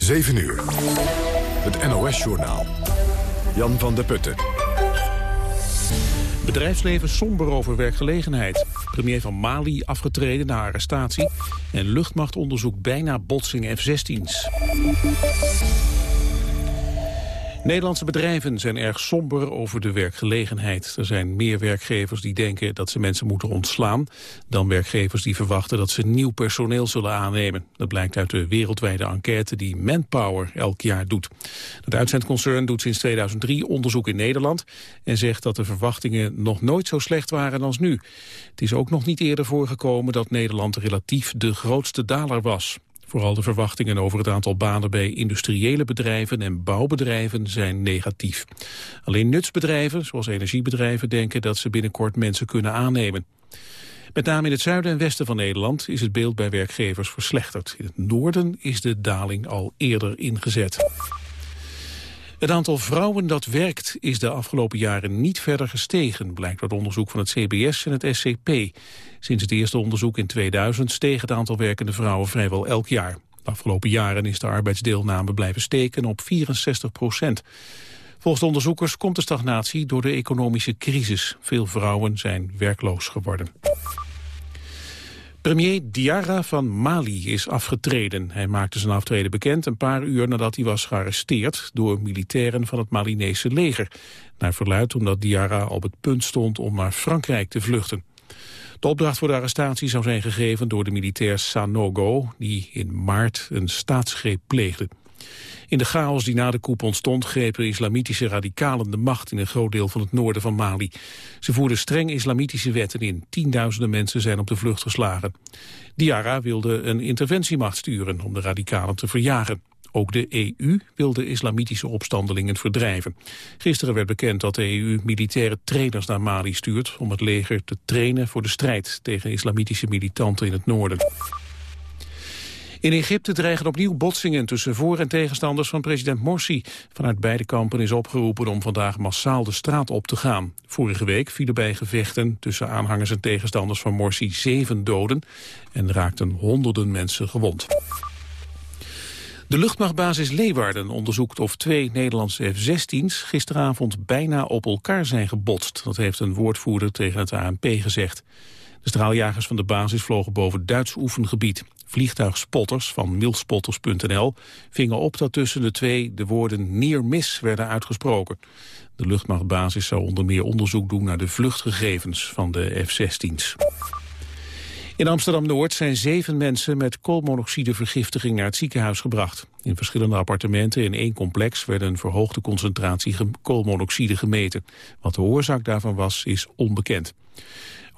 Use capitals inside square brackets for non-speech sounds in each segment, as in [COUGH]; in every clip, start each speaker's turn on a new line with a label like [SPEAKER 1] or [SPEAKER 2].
[SPEAKER 1] 7 uur. Het NOS-journaal. Jan van der Putten.
[SPEAKER 2] Bedrijfsleven somber over werkgelegenheid. Premier van Mali afgetreden na arrestatie. En luchtmachtonderzoek bijna botsing F-16's. Nederlandse bedrijven zijn erg somber over de werkgelegenheid. Er zijn meer werkgevers die denken dat ze mensen moeten ontslaan... dan werkgevers die verwachten dat ze nieuw personeel zullen aannemen. Dat blijkt uit de wereldwijde enquête die Manpower elk jaar doet. Het uitzendconcern doet sinds 2003 onderzoek in Nederland... en zegt dat de verwachtingen nog nooit zo slecht waren als nu. Het is ook nog niet eerder voorgekomen dat Nederland relatief de grootste daler was. Vooral de verwachtingen over het aantal banen bij industriële bedrijven en bouwbedrijven zijn negatief. Alleen nutsbedrijven, zoals energiebedrijven, denken dat ze binnenkort mensen kunnen aannemen. Met name in het zuiden en westen van Nederland is het beeld bij werkgevers verslechterd. In het noorden is de daling al eerder ingezet. Het aantal vrouwen dat werkt is de afgelopen jaren niet verder gestegen, blijkt uit onderzoek van het CBS en het SCP. Sinds het eerste onderzoek in 2000 steeg het aantal werkende vrouwen vrijwel elk jaar. De afgelopen jaren is de arbeidsdeelname blijven steken op 64 procent. Volgens de onderzoekers komt de stagnatie door de economische crisis. Veel vrouwen zijn werkloos geworden. Premier Diarra van Mali is afgetreden. Hij maakte zijn aftreden bekend een paar uur nadat hij was gearresteerd door militairen van het Malinese leger. Naar verluidt omdat Diarra op het punt stond om naar Frankrijk te vluchten. De opdracht voor de arrestatie zou zijn gegeven door de militair Sanogo, die in maart een staatsgreep pleegde. In de chaos die na de coup ontstond grepen islamitische radicalen de macht in een groot deel van het noorden van Mali. Ze voerden streng islamitische wetten in. Tienduizenden mensen zijn op de vlucht geslagen. Diara wilde een interventiemacht sturen om de radicalen te verjagen. Ook de EU wil de islamitische opstandelingen verdrijven. Gisteren werd bekend dat de EU militaire trainers naar Mali stuurt... om het leger te trainen voor de strijd tegen islamitische militanten in het noorden. In Egypte dreigen opnieuw botsingen tussen voor- en tegenstanders van president Morsi. Vanuit beide kampen is opgeroepen om vandaag massaal de straat op te gaan. Vorige week vielen bij gevechten tussen aanhangers en tegenstanders van Morsi zeven doden en raakten honderden mensen gewond. De luchtmachtbasis Leeuwarden onderzoekt of twee Nederlandse F-16's gisteravond bijna op elkaar zijn gebotst. Dat heeft een woordvoerder tegen het ANP gezegd. De straaljagers van de basis vlogen boven Duits oefengebied. Vliegtuigspotters van milspotters.nl vingen op dat tussen de twee de woorden near miss werden uitgesproken. De luchtmachtbasis zou onder meer onderzoek doen naar de vluchtgegevens van de F-16's. In Amsterdam-Noord zijn zeven mensen met koolmonoxidevergiftiging naar het ziekenhuis gebracht. In verschillende appartementen in één complex werd een verhoogde concentratie koolmonoxide gemeten. Wat de oorzaak daarvan was, is onbekend.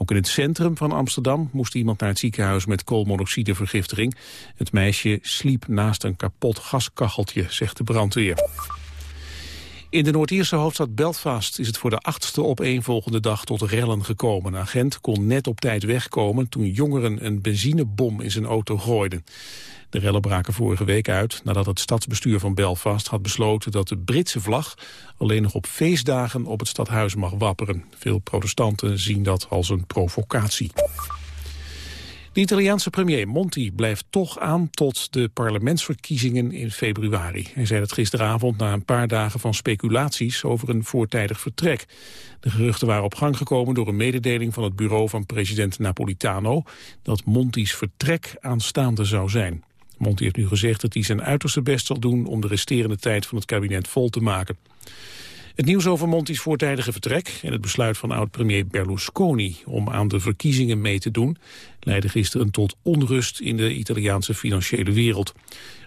[SPEAKER 2] Ook in het centrum van Amsterdam moest iemand naar het ziekenhuis met koolmonoxidevergiftiging. Het meisje sliep naast een kapot gaskacheltje, zegt de brandweer. In de Noord-Ierse hoofdstad Belfast is het voor de achtste opeenvolgende dag tot rellen gekomen. Agent kon net op tijd wegkomen toen jongeren een benzinebom in zijn auto gooiden. De rellen braken vorige week uit nadat het stadsbestuur van Belfast had besloten dat de Britse vlag alleen nog op feestdagen op het stadhuis mag wapperen. Veel protestanten zien dat als een provocatie. De Italiaanse premier Monti blijft toch aan tot de parlementsverkiezingen in februari. Hij zei dat gisteravond na een paar dagen van speculaties over een voortijdig vertrek. De geruchten waren op gang gekomen door een mededeling van het bureau van president Napolitano dat Monti's vertrek aanstaande zou zijn. Monti heeft nu gezegd dat hij zijn uiterste best zal doen om de resterende tijd van het kabinet vol te maken. Het nieuws over Monti's voortijdige vertrek en het besluit van oud-premier Berlusconi om aan de verkiezingen mee te doen, leidde gisteren tot onrust in de Italiaanse financiële wereld.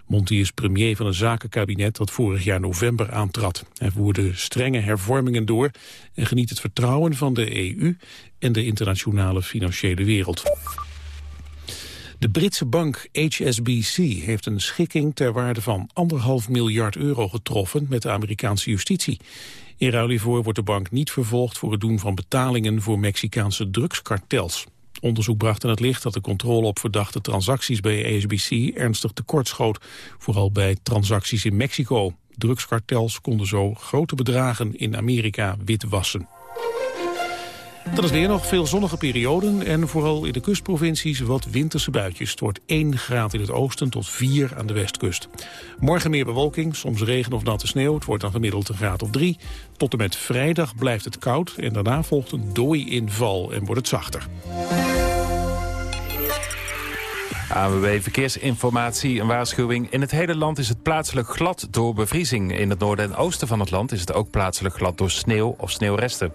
[SPEAKER 2] Monti is premier van een zakenkabinet dat vorig jaar november aantrad. Hij voerde strenge hervormingen door en geniet het vertrouwen van de EU en de internationale financiële wereld. De Britse bank HSBC heeft een schikking ter waarde van anderhalf miljard euro getroffen met de Amerikaanse justitie. In ruil hiervoor wordt de bank niet vervolgd voor het doen van betalingen voor Mexicaanse drugskartels. Onderzoek bracht in het licht dat de controle op verdachte transacties bij HSBC ernstig tekortschoot, vooral bij transacties in Mexico. Drugskartels konden zo grote bedragen in Amerika witwassen. Dan is weer nog veel zonnige perioden en vooral in de kustprovincies wat winterse buitjes. Het wordt 1 graad in het oosten tot 4 aan de westkust. Morgen meer bewolking, soms regen of natte sneeuw. Het wordt dan gemiddeld een graad of 3. Tot en met vrijdag blijft het koud en daarna volgt een dooiinval en wordt het zachter.
[SPEAKER 3] ANWB Verkeersinformatie, een waarschuwing. In het hele land is het plaatselijk glad door bevriezing. In het noorden en oosten van het land is het ook plaatselijk glad door sneeuw of sneeuwresten.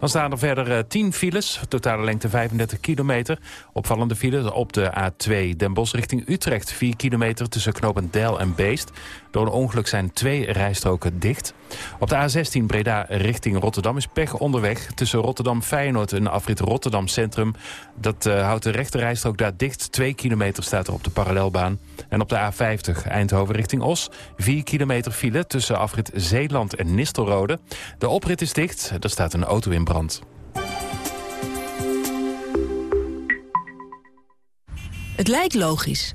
[SPEAKER 3] Dan staan er verder 10 eh, files, totale lengte 35 kilometer. Opvallende files op de A2 Den Bosch richting Utrecht. 4 kilometer tussen knooppunt Deil en Beest. Door een ongeluk zijn twee rijstroken dicht. Op de A16 Breda richting Rotterdam is pech onderweg. Tussen Rotterdam-Feyenoord en afrit Rotterdam Centrum. Dat uh, houdt de rechte rijstrook daar dicht. 2 kilometer staat er op de parallelbaan. En op de A50 Eindhoven richting Os. 4 kilometer file tussen afrit Zeeland en Nistelrode. De oprit is dicht. Er staat een auto in brand.
[SPEAKER 4] Het lijkt logisch.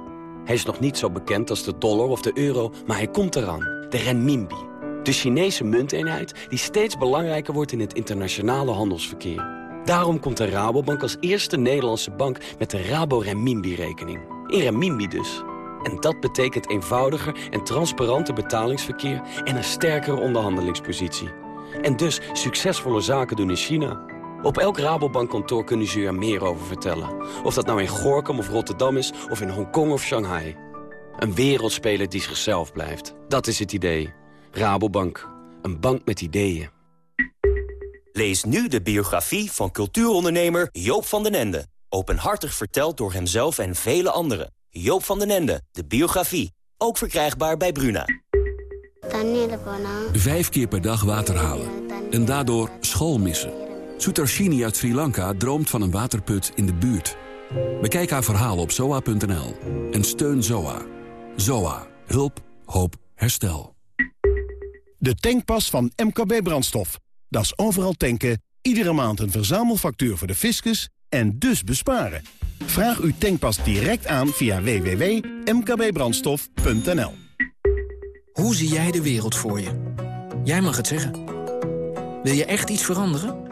[SPEAKER 5] Hij is nog niet zo bekend als de dollar of de euro, maar hij komt eraan. De renminbi. De Chinese munteenheid die steeds belangrijker wordt in het internationale handelsverkeer. Daarom komt de Rabobank als eerste Nederlandse bank met de Rabo Renminbi-rekening. In renminbi dus. En dat betekent eenvoudiger en transparanter betalingsverkeer en een sterkere onderhandelingspositie. En dus succesvolle zaken doen in China. Op elk Rabobankkantoor kunnen ze u er meer over vertellen. Of dat nou in Gorkum of Rotterdam is, of in Hongkong of Shanghai. Een wereldspeler die zichzelf blijft. Dat is het idee. Rabobank. Een bank met ideeën.
[SPEAKER 6] Lees nu de biografie van cultuurondernemer Joop van den Ende. Openhartig verteld door hemzelf en vele anderen. Joop van den Ende, de biografie. Ook verkrijgbaar bij Bruna.
[SPEAKER 7] Vijf keer per dag water halen. En daardoor school missen. Sutarshini uit Sri Lanka droomt van een waterput in de buurt. Bekijk haar verhaal op zoa.nl en steun Zoa. Zoa. Hulp. Hoop. Herstel.
[SPEAKER 8] De tankpas van MKB Brandstof. Dat is overal tanken, iedere maand een verzamelfactuur voor de fiscus en dus besparen. Vraag uw tankpas direct aan via www.mkbbrandstof.nl
[SPEAKER 9] Hoe zie jij de wereld voor je? Jij mag het zeggen. Wil je echt iets veranderen?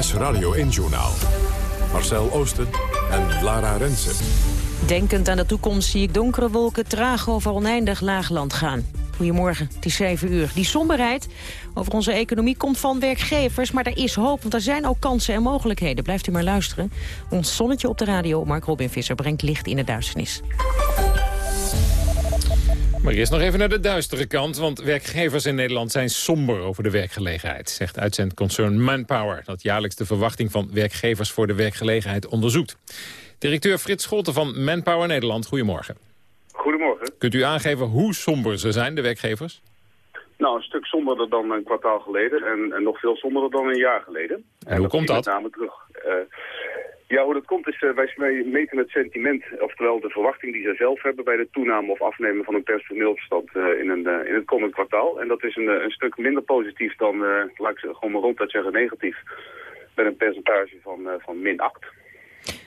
[SPEAKER 1] NOS Radio 1-journaal. Marcel Oosten en Lara Rensen.
[SPEAKER 10] Denkend aan de toekomst zie ik donkere wolken traag over oneindig laagland gaan. Goedemorgen, het is 7 uur. Die somberheid over onze economie komt van werkgevers, maar er is hoop, want er zijn ook kansen en mogelijkheden. Blijft u maar luisteren. Ons zonnetje op de radio, Mark Robin Visser, brengt licht in de duisternis.
[SPEAKER 11] Maar eerst nog even naar de duistere kant, want werkgevers in Nederland zijn somber over de werkgelegenheid, zegt uitzendconcern Manpower, dat jaarlijks de verwachting van werkgevers voor de werkgelegenheid onderzoekt. Directeur Frits Scholten van Manpower Nederland, goedemorgen.
[SPEAKER 12] Goedemorgen.
[SPEAKER 11] Kunt u aangeven hoe somber ze zijn, de werkgevers?
[SPEAKER 12] Nou, een stuk somberder dan een kwartaal geleden en, en nog veel somberder dan een jaar geleden.
[SPEAKER 11] En, hoe komt dat?
[SPEAKER 12] Met name terug. Uh, ja, hoe dat komt is, uh, wij meten het sentiment, oftewel de verwachting die ze zelf hebben bij de toename of afnemen van een personeelsstand uh, in, een, in het komend kwartaal. En dat is een, een stuk minder positief dan, laat ik gewoon maar ronduit zeggen, negatief. Met een percentage van, van min 8.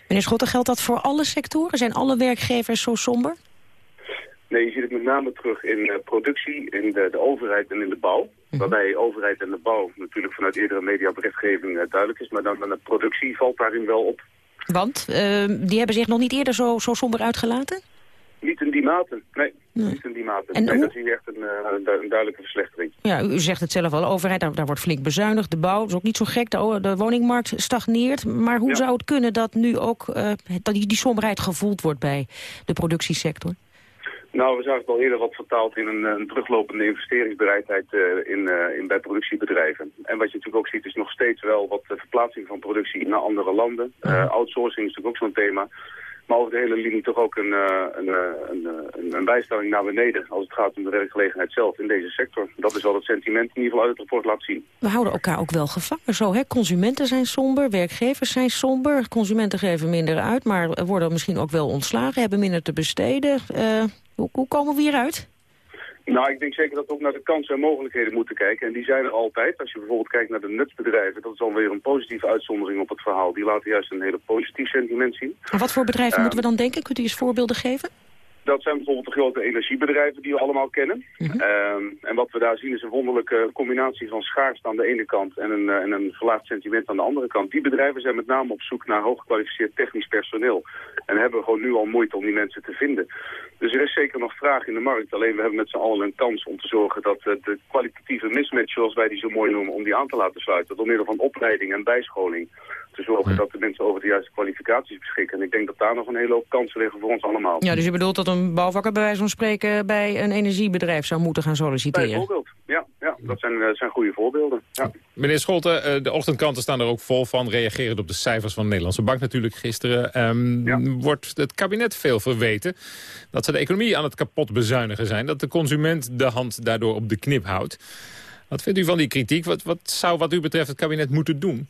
[SPEAKER 10] Meneer Schotten, geldt dat voor alle sectoren? Zijn alle werkgevers zo somber?
[SPEAKER 12] Nee, je ziet het met name terug in productie, in de, de overheid en in de bouw. Mhm. Waarbij overheid en de bouw natuurlijk vanuit eerdere mediaberichtgeving duidelijk is. Maar dan, dan de productie valt daarin wel op.
[SPEAKER 10] Want? Uh, die hebben zich nog niet eerder zo, zo somber uitgelaten?
[SPEAKER 12] Niet in die mate, nee. Niet in die mate. En nee, hoe... dat zie je echt een, uh, een, duidelijke verslechtering.
[SPEAKER 10] Ja, u zegt het zelf al, de overheid, daar, daar, wordt flink bezuinigd. De bouw is ook niet zo gek, de, de woningmarkt stagneert. Maar hoe zou het kunnen dat nu ook uh, dat die, die somberheid gevoeld wordt bij de productiesector?
[SPEAKER 12] Nou, we zagen het al eerder wat vertaald in een, een teruglopende investeringsbereidheid uh, in, uh, in, bij productiebedrijven. En wat je natuurlijk ook ziet is nog steeds wel wat verplaatsing van productie naar andere landen. Uh, outsourcing is natuurlijk ook zo'n thema. Maar over de hele linie toch ook een, een, een, een, een bijstelling naar beneden als het gaat om de werkgelegenheid zelf in deze sector. Dat is wel het sentiment in ieder geval uit het rapport laat zien.
[SPEAKER 10] We houden elkaar ook wel gevangen zo. Hè? Consumenten zijn somber, werkgevers zijn somber. Consumenten geven minder uit, maar worden misschien ook wel ontslagen, hebben minder te besteden. Hoe, hoe komen we hieruit?
[SPEAKER 12] Nou, ik denk zeker dat we ook naar de kansen en mogelijkheden moeten kijken. En die zijn er altijd. Als je bijvoorbeeld kijkt naar de nutsbedrijven, dat is alweer een positieve uitzondering op het verhaal. Die laten juist een hele positief sentiment zien.
[SPEAKER 10] En wat voor bedrijven moeten we dan denken? Kunt u eens voorbeelden geven?
[SPEAKER 12] Dat zijn bijvoorbeeld de grote energiebedrijven die we allemaal kennen. Mhm. Ehm, en wat we daar zien is een wonderlijke combinatie van schaarste aan de ene kant en een, uh, en een verlaagd sentiment aan de andere kant. Die bedrijven zijn met name op zoek naar hooggekwalificeerd technisch personeel. En hebben gewoon nu al moeite om die mensen te vinden. Dus er is zeker nog vraag in de markt. Alleen we hebben met z'n allen een kans om te zorgen dat uh, de kwalitatieve mismatch, zoals wij die zo mooi noemen, om die aan te laten sluiten. Door middel van opleiding en bijscholing te zorgen dat de mensen over de juiste kwalificaties beschikken. En ik denk dat daar nog een hele hoop kansen liggen voor ons allemaal.
[SPEAKER 10] Ja, dus je bedoelt dat een bouwvakker bij wijze van spreken bij een energiebedrijf zou moeten gaan solliciteren?
[SPEAKER 12] Bijvoorbeeld, ja. ja dat zijn, uh, zijn goede voorbeelden. Ja.
[SPEAKER 11] Meneer Scholten, uh, de ochtendkanten staan er ook vol van, reagerend op de cijfers van de Nederlandse Bank natuurlijk gisteren. Um, Wordt het kabinet veel verweten dat ze de economie aan het kapot bezuinigen zijn, dat de consument de hand daardoor op de knip houdt. Wat vindt u van die kritiek? Wat, wat zou wat u betreft het kabinet moeten doen?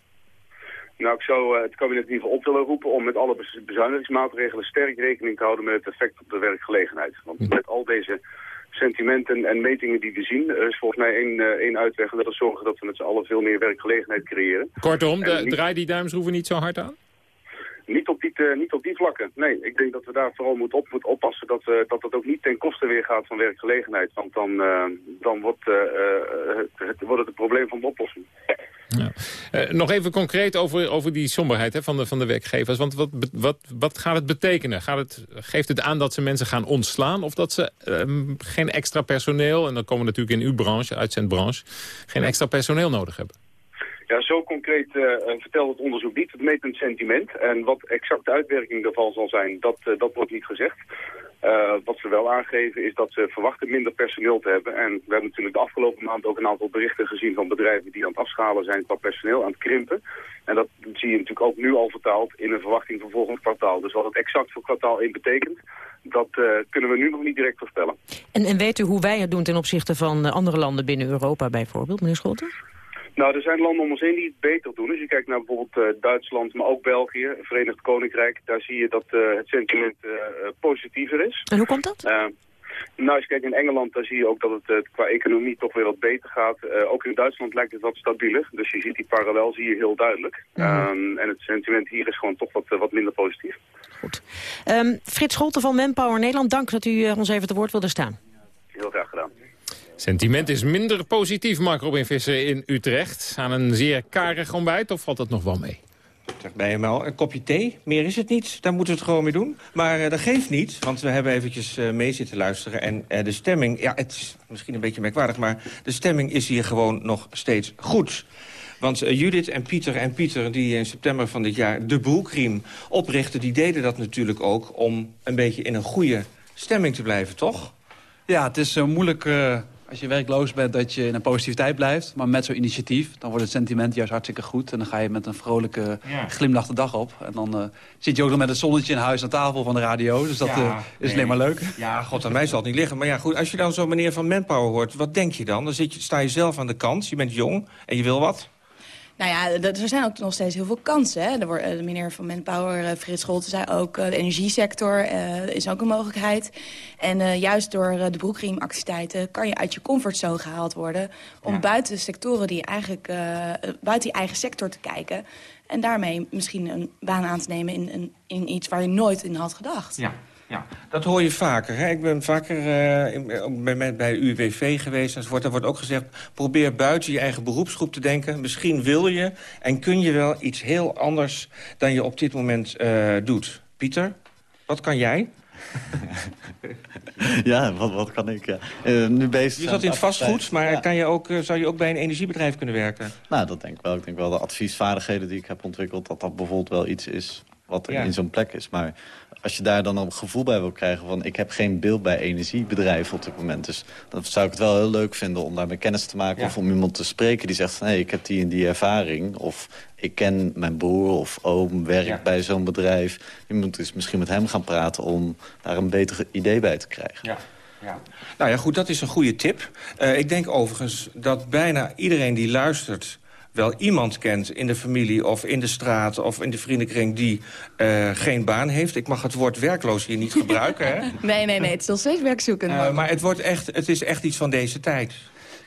[SPEAKER 12] Nou, ik zou uh, het kabinet in ieder geval op willen roepen om met alle bezuinigingsmaatregelen sterk rekening te houden met het effect op de werkgelegenheid. Want hm. met al deze sentimenten en metingen die we zien, is volgens mij één, uh, één uitweg en dat is zorgen dat we met z'n allen veel meer werkgelegenheid creëren.
[SPEAKER 11] Kortom, de, niet... draai die duimschroeven niet zo hard aan?
[SPEAKER 12] Niet op, die, uh, niet op die vlakken. Nee, ik denk dat we daar vooral moeten, op, oppassen dat, uh, dat dat ook niet ten koste weer gaat van werkgelegenheid. Want dan, uh, dan wordt, het, wordt het een probleem van de oplossing.
[SPEAKER 11] Nog even concreet over, over die somberheid hè, van, de, van de werkgevers. Want wat, wat, wat gaat het betekenen? Gaat het, geeft het aan dat ze mensen gaan ontslaan? Of dat ze um, geen extra personeel, en dan komen we natuurlijk in uw branche, uitzendbranche, geen extra personeel nodig hebben?
[SPEAKER 12] Ja, zo concreet uh, vertelt het onderzoek niet. Het meet een sentiment. En wat exact de uitwerking daarvan zal zijn, dat, uh, dat wordt niet gezegd. Wat ze wel aangeven is dat ze verwachten minder personeel te hebben. En we hebben natuurlijk de afgelopen maand ook een aantal berichten gezien van bedrijven die aan het afschalen zijn qua personeel, aan het krimpen. En dat zie je natuurlijk ook nu al vertaald in een verwachting van volgend kwartaal. Dus wat het exact voor kwartaal 1 betekent, dat kunnen we nu nog niet direct voorspellen.
[SPEAKER 10] En, en weet u hoe wij het doen ten opzichte van andere landen binnen Europa bijvoorbeeld, meneer Scholten?
[SPEAKER 12] Nou, er zijn landen om ons heen die het beter doen. Als je kijkt naar bijvoorbeeld uh, Duitsland, maar ook België, Verenigd Koninkrijk, daar zie je dat uh, het sentiment uh, positiever is.
[SPEAKER 10] En hoe komt dat?
[SPEAKER 12] nou, als je kijkt in Engeland, daar zie je ook dat het qua economie toch weer wat beter gaat. ook in Duitsland lijkt het wat stabieler. Dus je ziet die parallel zie je heel duidelijk. Mm. Um, en het sentiment hier is gewoon toch wat, wat minder positief.
[SPEAKER 10] Goed. Um, Frits Scholten van Manpower Nederland, dank dat u ons even te woord wilde staan.
[SPEAKER 11] Sentiment is minder positief, Mark Robin Visser in Utrecht. Aan een zeer karig ontbijt, of valt dat nog wel mee?
[SPEAKER 13] Zeg bij hem al, een kopje thee, meer is het niet. Daar moeten we het gewoon mee doen. Maar uh, dat geeft niet, want we hebben eventjes uh, mee zitten luisteren. En uh, de stemming, ja, het is misschien een beetje merkwaardig... maar de stemming is hier gewoon nog steeds goed. Want Judith en Pieter en Pieter, die in september van dit jaar de broekriem oprichten... die deden dat natuurlijk ook om een beetje in een goede stemming te blijven, toch?
[SPEAKER 14] Ja, het is moeilijk als je werkloos bent, dat je in een positiviteit blijft. Maar met zo'n initiatief, dan wordt het sentiment juist hartstikke goed. En dan ga je met een vrolijke glimlach de dag op. En dan uh, zit je ook nog met het zonnetje in huis aan tafel van de radio. Dus dat uh, is alleen maar leuk.
[SPEAKER 13] Ja, god, aan mij zal het niet liggen. Maar ja, goed, als je dan zo'n meneer van Manpower hoort, wat denk je dan? Dan zit je, sta je zelf aan de kant, je bent jong en je wil wat?
[SPEAKER 15] Nou ja, er zijn ook nog steeds heel veel kansen. Hè. Wordt, de meneer van Manpower, uh, Frits Scholten, zei ook... Uh, de energiesector uh, is ook een mogelijkheid. En juist door de broekriemactiviteiten kan je uit je comfortzone gehaald worden... om ja. buiten sectoren die eigenlijk... buiten je eigen sector te kijken... en daarmee misschien een baan aan te nemen in, in, in iets waar je nooit in had gedacht.
[SPEAKER 13] Ja. Ja, dat hoor je vaker. Hè? Ik ben vaker uh, bij, bij UWV geweest enzovoort. Daar wordt ook gezegd, probeer buiten je eigen beroepsgroep te denken. Misschien wil je en kun je wel iets heel anders dan je op dit moment uh, doet. Pieter, wat kan jij? [LAUGHS]
[SPEAKER 16] ja, wat, wat kan ik? Ja. Uh, nu bezig
[SPEAKER 13] je zat in het vastgoed, maar kan je ook, zou je ook bij een energiebedrijf kunnen werken?
[SPEAKER 16] Nou, dat denk ik wel. Ik denk wel de adviesvaardigheden die ik heb ontwikkeld... dat dat bijvoorbeeld wel iets is wat er in zo'n plek is. Maar als je daar dan een gevoel bij wil krijgen van... ik heb geen beeld bij energiebedrijven op dit moment. Dus dan zou ik het wel heel leuk vinden om daarmee kennis te maken... of om iemand te spreken die zegt van... hé, ik heb die en die ervaring. Of ik ken mijn broer of oom, werkt bij zo'n bedrijf. Je moet dus misschien met hem gaan praten om daar een beter idee bij te krijgen.
[SPEAKER 13] Ja. Ja. Nou ja, goed, dat is een goede tip. Uh, ik denk overigens dat bijna iedereen die luistert wel iemand kent in de familie of in de straat of in de vriendenkring die uh, geen baan heeft. Ik mag het woord werkloos hier niet [LAUGHS] gebruiken, hè?
[SPEAKER 15] Nee, nee, nee, het is nog steeds werkzoekend.
[SPEAKER 13] Uh, maar het, wordt echt, het is echt iets van deze tijd.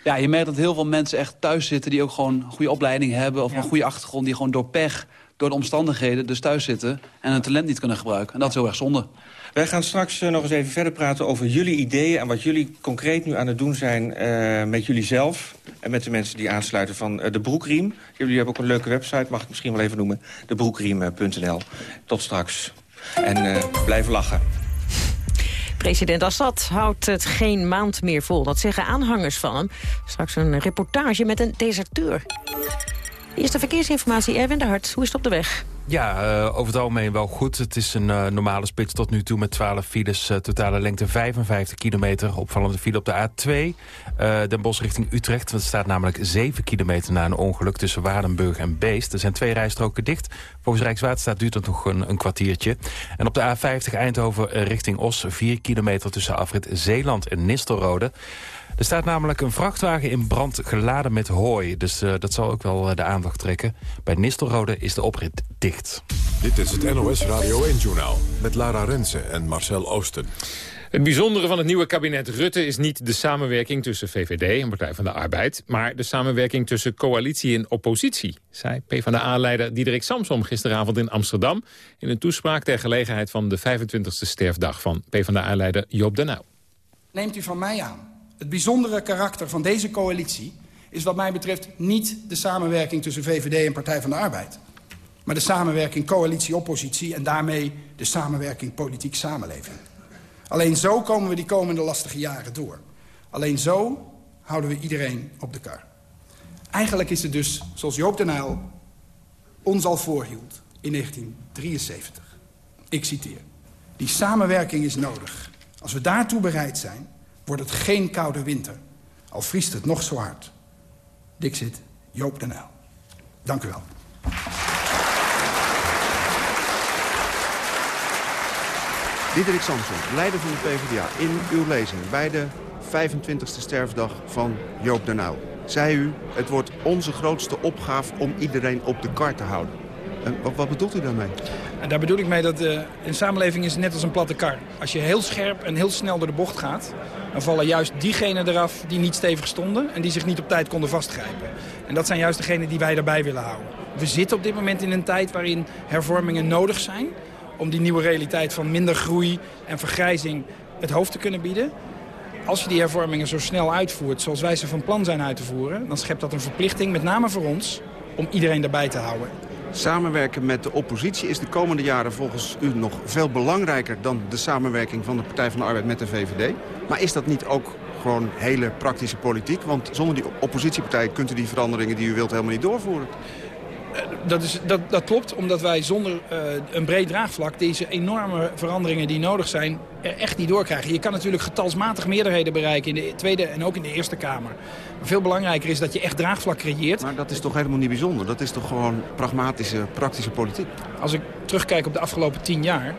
[SPEAKER 14] Ja, je merkt dat heel veel mensen echt thuis zitten... die ook gewoon een goede opleiding hebben of een goede achtergrond... die gewoon door pech, door de omstandigheden dus thuis zitten... en hun talent niet kunnen gebruiken. En dat is heel erg zonde.
[SPEAKER 13] Wij gaan straks uh, nog eens even verder praten over jullie ideeën... en wat jullie concreet nu aan het doen zijn uh, met jullie zelf... en met de mensen die aansluiten van uh, de Broekriem. Jullie hebben ook een leuke website, mag ik misschien wel even noemen. Debroekriem.nl. Tot straks. En blijf lachen.
[SPEAKER 10] President Assad houdt het geen maand meer vol. Dat zeggen aanhangers van hem. Straks een reportage met een deserteur. Eerste verkeersinformatie, Erwin de Hart. Hoe is het op de weg?
[SPEAKER 3] Ja, uh, over het algemeen wel goed. Het is een uh, normale spits tot nu toe met 12 files. Uh, totale lengte 55 kilometer. Opvallende file op de A2. Den Bosch richting Utrecht. Het staat namelijk 7 kilometer na een ongeluk tussen Waardenburg en Beest. Er zijn twee rijstroken dicht. Volgens Rijkswaterstaat duurt het nog een, een kwartiertje. En op de A50 Eindhoven richting Os. 4 kilometer tussen afrit Zeeland en Nistelrode. Er staat namelijk een vrachtwagen in brand geladen met hooi. Dus uh, dat zal ook wel uh, de aandacht trekken. Bij Nistelrode is de oprit dicht.
[SPEAKER 1] Dit is het NOS Radio 1-journaal met Lara Rensen en Marcel Oosten.
[SPEAKER 11] Het bijzondere van het nieuwe kabinet Rutte is niet de samenwerking tussen VVD en Partij van de Arbeid, maar de samenwerking tussen coalitie en oppositie, zei PvdA-leider Diederik Samsom gisteravond in Amsterdam in een toespraak ter gelegenheid van de 25e sterfdag van PvdA-leider Joop den Uyl.
[SPEAKER 17] Neemt u van mij aan het bijzondere karakter van deze coalitie is wat mij betreft niet de samenwerking tussen VVD en Partij van de Arbeid. Maar de samenwerking coalitie-oppositie en daarmee de samenwerking politiek-samenleving. Alleen zo komen we die komende lastige jaren door. Alleen zo houden we iedereen op de kar. Eigenlijk is het dus, zoals Joop den Uyl ons al voorhield in 1973. Ik citeer. Die samenwerking is nodig. Als we daartoe bereid zijn, wordt het geen koude winter. Al vriest het nog zo hard. Dixit, Joop den Uyl. Dank u wel.
[SPEAKER 18] Diederik Samson, leider van de PvdA, in uw lezing bij de 25e sterfdag van Joop den Uyl. Zei u, het wordt onze grootste opgave om iedereen op de kar te houden. Wat, wat, bedoelt u daarmee?
[SPEAKER 17] En daar bedoel ik mee dat een samenleving is net als een platte kar. Als je heel scherp en heel snel door de bocht gaat... dan vallen juist diegenen eraf die niet stevig stonden... en die zich niet op tijd konden vastgrijpen. En dat zijn juist degenen die wij daarbij willen houden. We zitten op dit moment in een tijd waarin hervormingen nodig zijn... om die nieuwe realiteit van minder groei en vergrijzing het hoofd te kunnen bieden. Als je die hervormingen zo snel uitvoert zoals wij ze van plan zijn uit te voeren... dan schept dat een verplichting, met name voor ons, om iedereen daarbij te houden.
[SPEAKER 18] Samenwerken met de oppositie is de komende jaren volgens u nog veel belangrijker... dan de samenwerking van de Partij van de Arbeid met de VVD. Maar is dat niet ook gewoon hele praktische politiek? Want zonder die oppositiepartij kunt u die veranderingen die u wilt helemaal niet doorvoeren.
[SPEAKER 17] Eh, dat, is, dat, dat klopt, omdat wij zonder uh, een breed draagvlak... deze enorme veranderingen die nodig zijn, er echt niet doorkrijgen. Je kan natuurlijk getalsmatig meerderheden bereiken in de Tweede en ook in de Eerste Kamer. Maar veel belangrijker is dat je echt draagvlak creëert.
[SPEAKER 18] Maar dat is toch helemaal niet bijzonder? Dat is toch gewoon pragmatische, praktische politiek?
[SPEAKER 17] Als ik terugkijk op de afgelopen tien jaar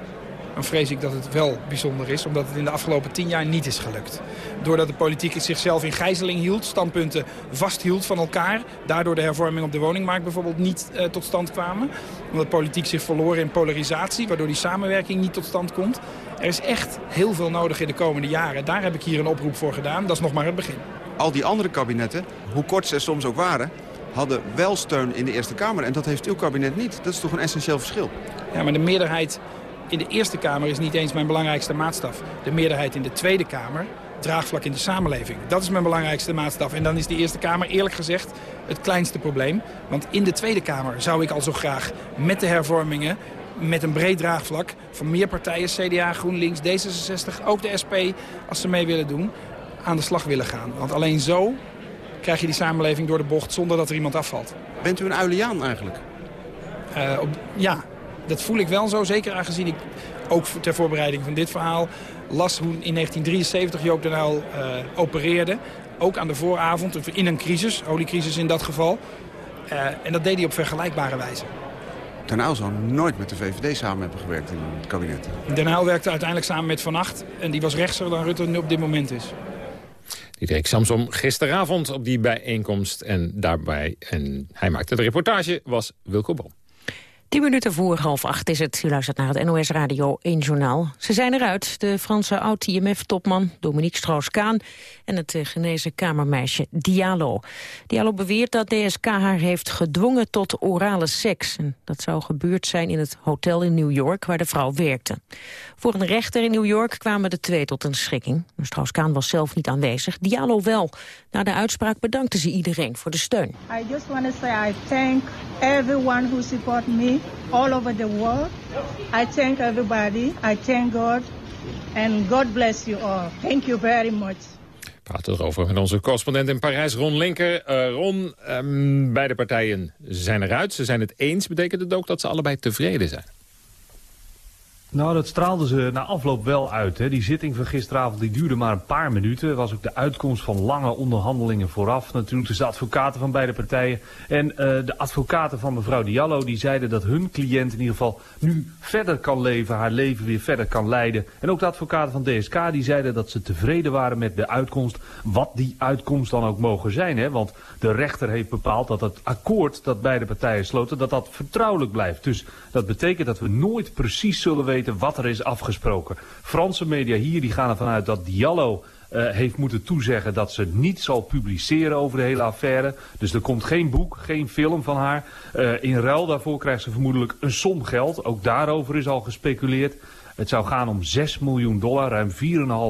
[SPEAKER 17] dan vrees ik dat het wel bijzonder is. Omdat het in de afgelopen tien jaar niet is gelukt. Doordat de politiek zichzelf in gijzeling hield, standpunten vasthield van elkaar. Daardoor de hervorming op de woningmarkt bijvoorbeeld niet uh, tot stand kwamen. Omdat de politiek zich verloor in polarisatie, waardoor die samenwerking niet tot stand komt. Er is echt heel veel nodig in de komende jaren. Daar heb ik hier een oproep voor gedaan. Dat is nog maar het begin.
[SPEAKER 18] Al die andere kabinetten, hoe kort ze soms ook waren hadden wel steun in de Eerste Kamer. En dat heeft uw kabinet niet. Dat is toch een essentieel verschil?
[SPEAKER 17] Ja, maar de meerderheid in de Eerste Kamer is niet eens mijn belangrijkste maatstaf. De meerderheid in de Tweede Kamer, draagvlak in de samenleving. Dat is mijn belangrijkste maatstaf. En dan is de Eerste Kamer eerlijk gezegd het kleinste probleem. Want in de Tweede Kamer zou ik al zo graag met de hervormingen met een breed draagvlak van meer partijen, CDA, GroenLinks, D66, ook de SP, als ze mee willen doen, aan de slag willen gaan. Want alleen zo krijg je die samenleving door de bocht zonder dat er iemand afvalt.
[SPEAKER 18] Bent u een uiliaan eigenlijk?
[SPEAKER 17] Uh, op, ja, dat voel ik wel zo. Zeker aangezien ik ook ter voorbereiding van dit verhaal las hoe in 1973 Joop den Uyl uh, opereerde. Ook aan de vooravond, in een crisis, oliecrisis in dat geval. Uh, en dat deed hij op vergelijkbare wijze.
[SPEAKER 18] Den Uyl zou nooit met de VVD samen hebben gewerkt in het kabinet.
[SPEAKER 17] Den Uyl werkte uiteindelijk samen met Van Acht. En die was rechtser dan Rutte nu op dit moment is.
[SPEAKER 11] Diederik Samsom gisteravond op die bijeenkomst. En daarbij, en hij maakte de reportage, was Wilco Bom.
[SPEAKER 10] Tien minuten voor half acht is het. U luistert naar het NOS Radio 1 Journaal. Ze zijn eruit, de Franse oud-IMF-topman Dominique Strauss-Kaan... en het genezen kamermeisje Diallo. Diallo beweert dat DSK haar heeft gedwongen tot orale seks. En dat zou gebeurd zijn in het hotel in New York waar de vrouw werkte. Voor een rechter in New York kwamen de twee tot een schikking. Strauss-Kaan was zelf niet aanwezig, Diallo wel. Na de uitspraak bedankte ze iedereen voor de steun.
[SPEAKER 19] I just want to say I thank everyone me all over the world. I thank everybody. I thank God. And God bless you all. Thank you very much.
[SPEAKER 11] We praten erover met onze correspondent in Parijs, Ron Linker. Uh, Ron, um, beide partijen zijn eruit. Ze zijn het eens. Betekent het ook dat ze allebei tevreden zijn?
[SPEAKER 20] Nou, dat straalden ze na afloop wel uit. Hè. Die zitting van gisteravond die duurde maar een paar minuten. was ook de uitkomst van lange onderhandelingen vooraf. Natuurlijk tussen de advocaten van beide partijen. En uh, de advocaten van mevrouw Diallo die zeiden dat hun cliënt in ieder geval nu verder kan leven. Haar leven weer verder kan leiden. En ook de advocaten van DSK die zeiden dat ze tevreden waren met de uitkomst. Wat die uitkomst dan ook mogen zijn. Hè. Want de rechter heeft bepaald dat het akkoord dat beide partijen sloten, dat dat vertrouwelijk blijft. Dus dat betekent dat we nooit precies zullen weten wat er is afgesproken. Franse media hier die gaan ervan uit dat Diallo uh, heeft moeten toezeggen dat ze niet zal publiceren over de hele affaire. Dus er komt geen boek, geen film van haar. Uh, in ruil daarvoor krijgt ze vermoedelijk een som geld. Ook daarover is al gespeculeerd. Het zou gaan om 6 miljoen dollar, ruim 4,5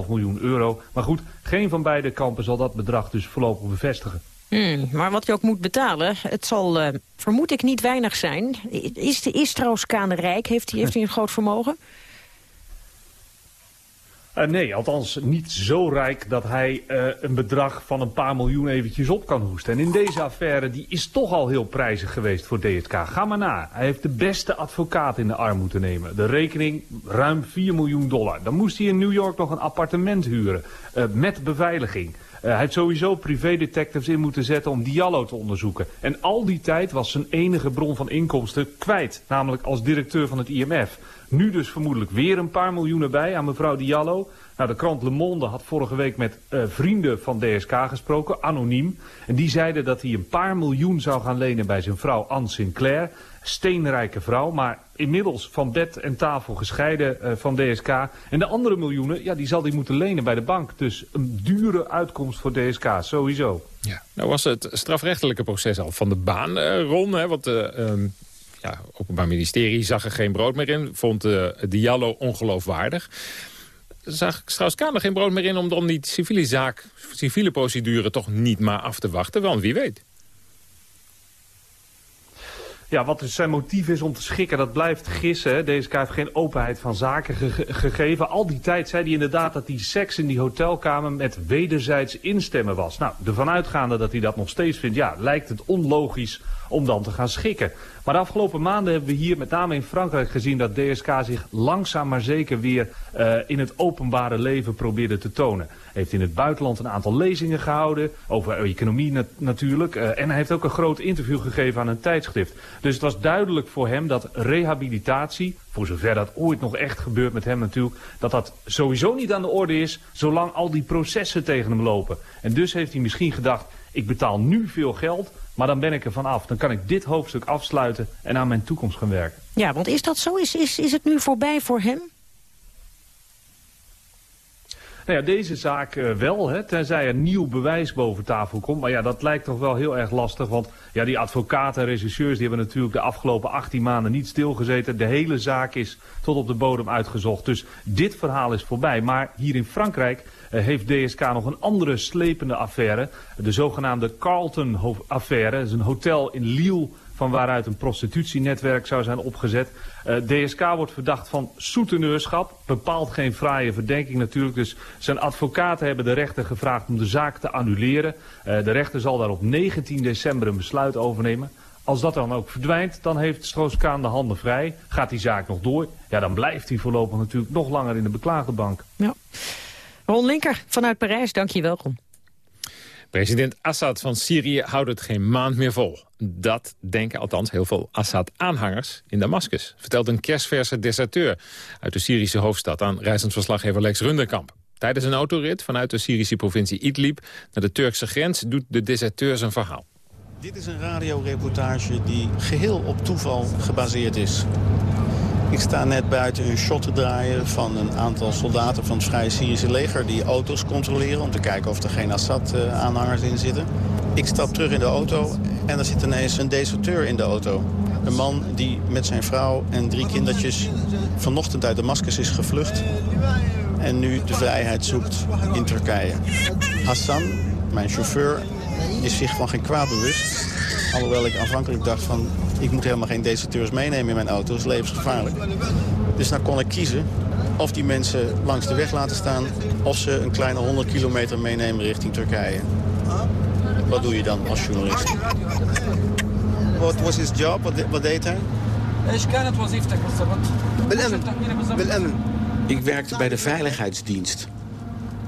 [SPEAKER 20] miljoen euro. Maar goed, geen van beide kampen zal dat bedrag dus voorlopig bevestigen.
[SPEAKER 10] Hmm, maar wat je ook moet betalen, het zal uh, vermoed ik niet weinig zijn. Is, de, is Strauss-Kaan rijk? Heeft hij, heeft een groot vermogen?
[SPEAKER 20] Uh, nee, althans niet zo rijk dat hij uh, een bedrag van een paar miljoen eventjes op kan hoesten. En in deze affaire, die is toch al heel prijzig geweest voor DSK. Ga maar na. Hij heeft de beste advocaat in de arm moeten nemen. De rekening ruim 4 miljoen dollar. Dan moest hij in New York nog een appartement huren. Met beveiliging. Uh, hij heeft sowieso privédetectives in moeten zetten om Diallo te onderzoeken. En al die tijd was zijn enige bron van inkomsten kwijt. Namelijk als directeur van het IMF. Nu dus vermoedelijk weer een paar miljoenen bij aan mevrouw Diallo. Nou, de krant Le Monde had vorige week met uh, vrienden van DSK gesproken, anoniem. En die zeiden dat hij een paar miljoen zou gaan lenen bij zijn vrouw Anne Sinclair. Steenrijke vrouw, maar inmiddels van bed en tafel gescheiden uh, van DSK. En de andere miljoenen, ja, die zal hij moeten lenen bij de bank. Dus een dure uitkomst voor DSK, sowieso.
[SPEAKER 11] Ja, nou was het strafrechtelijke proces al van de baan, uh, Ron. Hè, want uh, um, ja, Openbaar Ministerie zag er geen brood meer in. Vond Diallo ongeloofwaardig. Zag Strauss-Kaan er geen brood meer in om, om die civiele zaak, civiele procedure toch niet maar af te wachten? Want wie weet.
[SPEAKER 20] Ja, wat dus zijn motief is om te schikken, dat blijft gissen. Deze heeft geen openheid van zaken ge gegeven. Al die tijd zei hij inderdaad dat die seks in die hotelkamer met wederzijds instemmen was. Nou, ervan uitgaande dat hij dat nog steeds vindt, ja, lijkt het onlogisch om dan te gaan schikken. Maar de afgelopen maanden hebben we hier met name in Frankrijk gezien dat DSK zich langzaam maar zeker weer uh, in het openbare leven probeerde te tonen. Heeft in het buitenland een aantal lezingen gehouden, over economie nat natuurlijk. Uh, en hij heeft ook een groot interview gegeven aan een tijdschrift. Dus het was duidelijk voor hem dat rehabilitatie, voor zover dat ooit nog echt gebeurt met hem natuurlijk, dat dat sowieso niet aan de orde is, zolang al die processen tegen hem lopen. En dus heeft hij misschien gedacht, ik betaal nu veel geld, maar dan ben ik er vanaf. Dan kan ik dit hoofdstuk afsluiten en aan mijn toekomst gaan werken.
[SPEAKER 10] Ja, want is dat zo? Is, is, is het nu voorbij voor hem?
[SPEAKER 20] Nou ja, deze zaak uh, wel, hè, tenzij er nieuw bewijs boven tafel komt. Maar ja, dat lijkt toch wel heel erg lastig. Want ja, die advocaten en regisseurs die hebben natuurlijk de afgelopen 18 maanden niet stilgezeten. De hele zaak is tot op de bodem uitgezocht. Dus dit verhaal is voorbij. Maar hier in Frankrijk uh, heeft DSK nog een andere slepende affaire. De zogenaamde Carlton-affaire. Dat is een hotel in Lille van waaruit een prostitutienetwerk zou zijn opgezet. Uh, DSK wordt verdacht van soeteneurschap. Bepaalt geen fraaie verdenking natuurlijk. Dus zijn advocaten hebben de rechter gevraagd om de zaak te annuleren. Uh, de rechter zal daar op 19 december een besluit overnemen. Als dat dan ook verdwijnt, dan heeft Stroos-Kaan de handen vrij. Gaat die zaak nog door? Ja, dan blijft hij voorlopig natuurlijk nog langer in de beklaagde bank.
[SPEAKER 10] Ja. Ron Linker vanuit Parijs, dank je welkom.
[SPEAKER 11] President Assad van Syrië houdt het geen maand meer vol. Dat denken althans heel veel Assad-aanhangers in Damascus... vertelt een kerstverse deserteur uit de Syrische hoofdstad... aan reizend verslaggever Lex Runderkamp. Tijdens een autorit vanuit de Syrische provincie Idlib naar de Turkse grens... doet de deserteur zijn verhaal.
[SPEAKER 21] Dit is een radioreportage die geheel op toeval gebaseerd is. Ik sta net buiten een shot te draaien van een aantal soldaten van het Vrije Syrische leger... die auto's controleren om te kijken of er geen Assad-aanhangers in zitten. Ik stap terug in de auto en er zit ineens een deserteur in de auto. Een man die met zijn vrouw en drie kindertjes vanochtend uit Damascus is gevlucht... en nu de vrijheid zoekt in Turkije. Hassan, mijn chauffeur, is zich van geen kwaad bewust. Alhoewel ik aanvankelijk dacht van, ik moet helemaal geen deserteurs meenemen in mijn auto. Dat is levensgevaarlijk. Dus dan kon ik kiezen of die mensen langs de weg laten staan... of ze een kleine 100 kilometer meenemen richting Turkije. Wat doe je dan als journalist? Wat was his job? Wat deed hij? Ik werkte bij de veiligheidsdienst.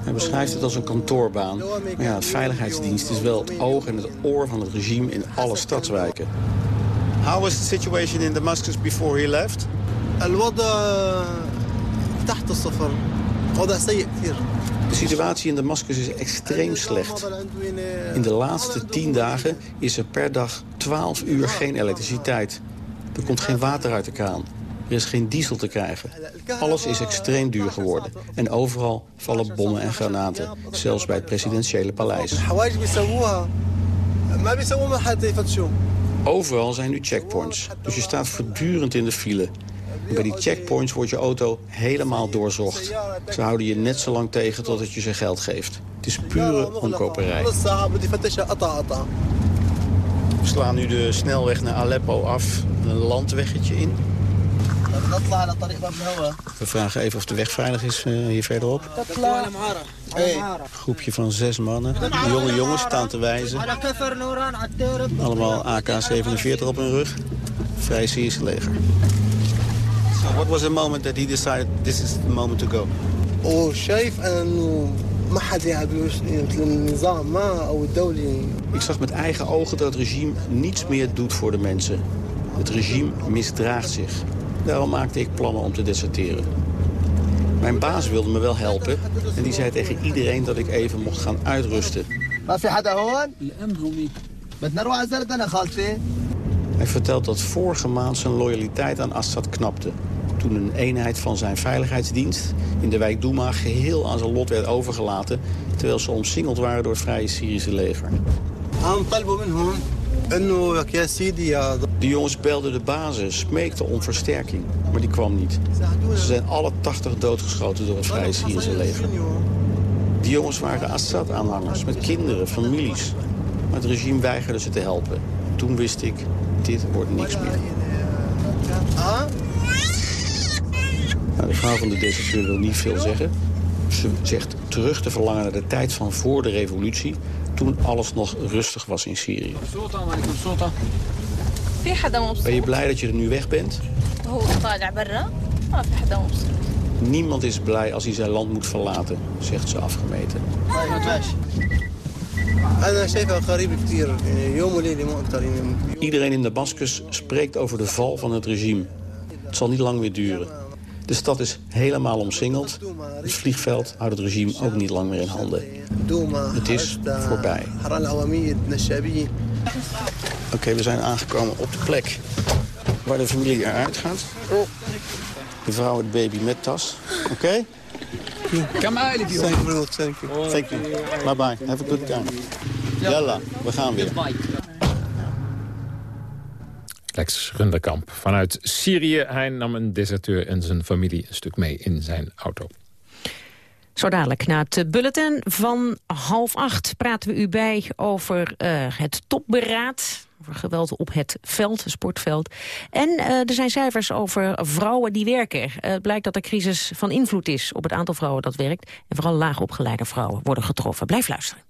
[SPEAKER 21] Hij beschrijft het als een kantoorbaan. Maar ja, de veiligheidsdienst is wel het oog en het oor van het regime in alle stadswijken. How was the situation in Damascus before he left? De situatie in Damascus is extreem slecht. In de laatste tien dagen is er per dag 12 uur geen elektriciteit. Er komt geen water uit de kraan. Er is geen diesel te krijgen. Alles is extreem duur geworden. En overal vallen bommen en granaten. Zelfs bij het presidentiële paleis. Overal zijn nu checkpoints. Dus je staat voortdurend in de file. Bij die checkpoints wordt je auto helemaal doorzocht. Ze houden je net zo lang tegen totdat je ze geld geeft. Het is pure omkoperij. We slaan nu de snelweg naar Aleppo af. Een landweggetje in. We vragen even of de weg veilig is uh, hier verderop. Hey. Groepje van zes mannen. De jonge jongens staan te wijzen. Allemaal AK-47 op hun rug. Vrij Syrische leger. So what was the moment that he decided this is the moment to go? Ik zag met eigen ogen dat het regime niets meer doet voor de mensen. Het regime misdraagt zich. Daarom maakte ik plannen om te deserteren. Mijn baas wilde me wel helpen en die zei tegen iedereen dat ik even mocht gaan uitrusten. Hij vertelt dat vorige maand zijn loyaliteit aan Assad knapte. Toen een eenheid van zijn veiligheidsdienst in de wijk Douma geheel aan zijn lot werd overgelaten... terwijl ze omsingeld waren door het Vrije Syrische leger. De jongens belden de basis, smeekten om versterking, maar die kwam niet. Ze zijn alle 80 doodgeschoten door het Vrije Syrische leger. Die jongens waren Assad-aanhangers met kinderen, families. Maar het regime weigerde ze te helpen. Toen wist ik, dit wordt niks meer. Nou, de vrouw van de deserteur wil niet veel zeggen. Ze zegt terug te verlangen naar de tijd van voor de revolutie toen alles nog rustig was in Syrië. Ben je blij dat je er nu weg bent? Niemand is blij als hij zijn land moet verlaten, zegt ze afgemeten. Iedereen in Damascus spreekt over de val van het regime. Het zal niet lang meer duren. De stad is helemaal omsingeld. Het vliegveld houdt het regime ook niet lang meer in handen. Het is voorbij. Oké, we zijn aangekomen op de plek waar de familie eruit gaat. De vrouw de baby met tas. Oké? Okay? You, thank you. Thank you. Bye bye. Have a good time. Yalla, we gaan weer.
[SPEAKER 11] Lex Runderkamp vanuit Syrië. Hij nam een deserteur en zijn familie een stuk mee in zijn auto.
[SPEAKER 10] Zo dadelijk na het bulletin van half acht praten we u bij over uh, het topberaad
[SPEAKER 22] over geweld op het veld, het sportveld. En uh, er zijn cijfers over vrouwen die werken. Het blijkt dat de crisis van invloed is op het aantal vrouwen dat werkt. En vooral laag opgeleide vrouwen worden getroffen. Blijf luisteren.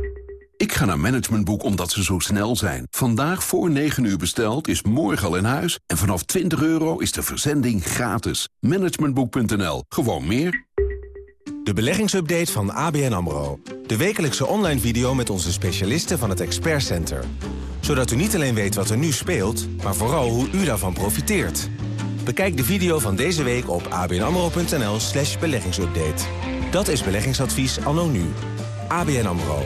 [SPEAKER 7] Ik ga naar Managementboek omdat ze zo snel zijn. Vandaag voor 9 uur besteld is morgen al in huis. En vanaf 20 euro is de verzending gratis. Managementboek.nl. Gewoon meer.
[SPEAKER 23] De beleggingsupdate van ABN AMRO. De wekelijkse online video met onze specialisten van het Expert Center. Zodat u niet alleen weet wat er nu speelt, maar vooral hoe u daarvan profiteert. Bekijk de video van deze week op abnamro.nl slash beleggingsupdate. Dat is beleggingadvies anno nu. ABN AMRO.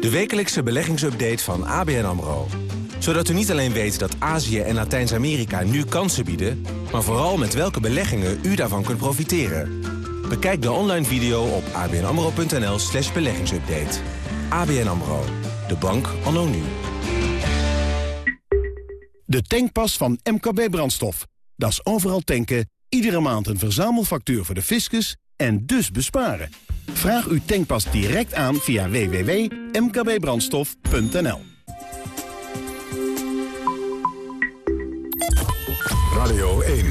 [SPEAKER 23] De wekelijkse beleggingsupdate van ABN AMRO. Zodat u niet alleen weet dat Azië en Latijns-Amerika nu kansen bieden... maar vooral met welke beleggingen u daarvan kunt profiteren. Bekijk de online video op abnamro.nl slash beleggingsupdate. ABN AMRO. De bank anno nu.
[SPEAKER 8] De tankpas van MKB Brandstof. Dat is overal tanken, iedere maand een verzamelfactuur voor de fiscus en dus besparen. Vraag uw tankpas direct aan via www.mkbbrandstof.nl.
[SPEAKER 1] Radio 1,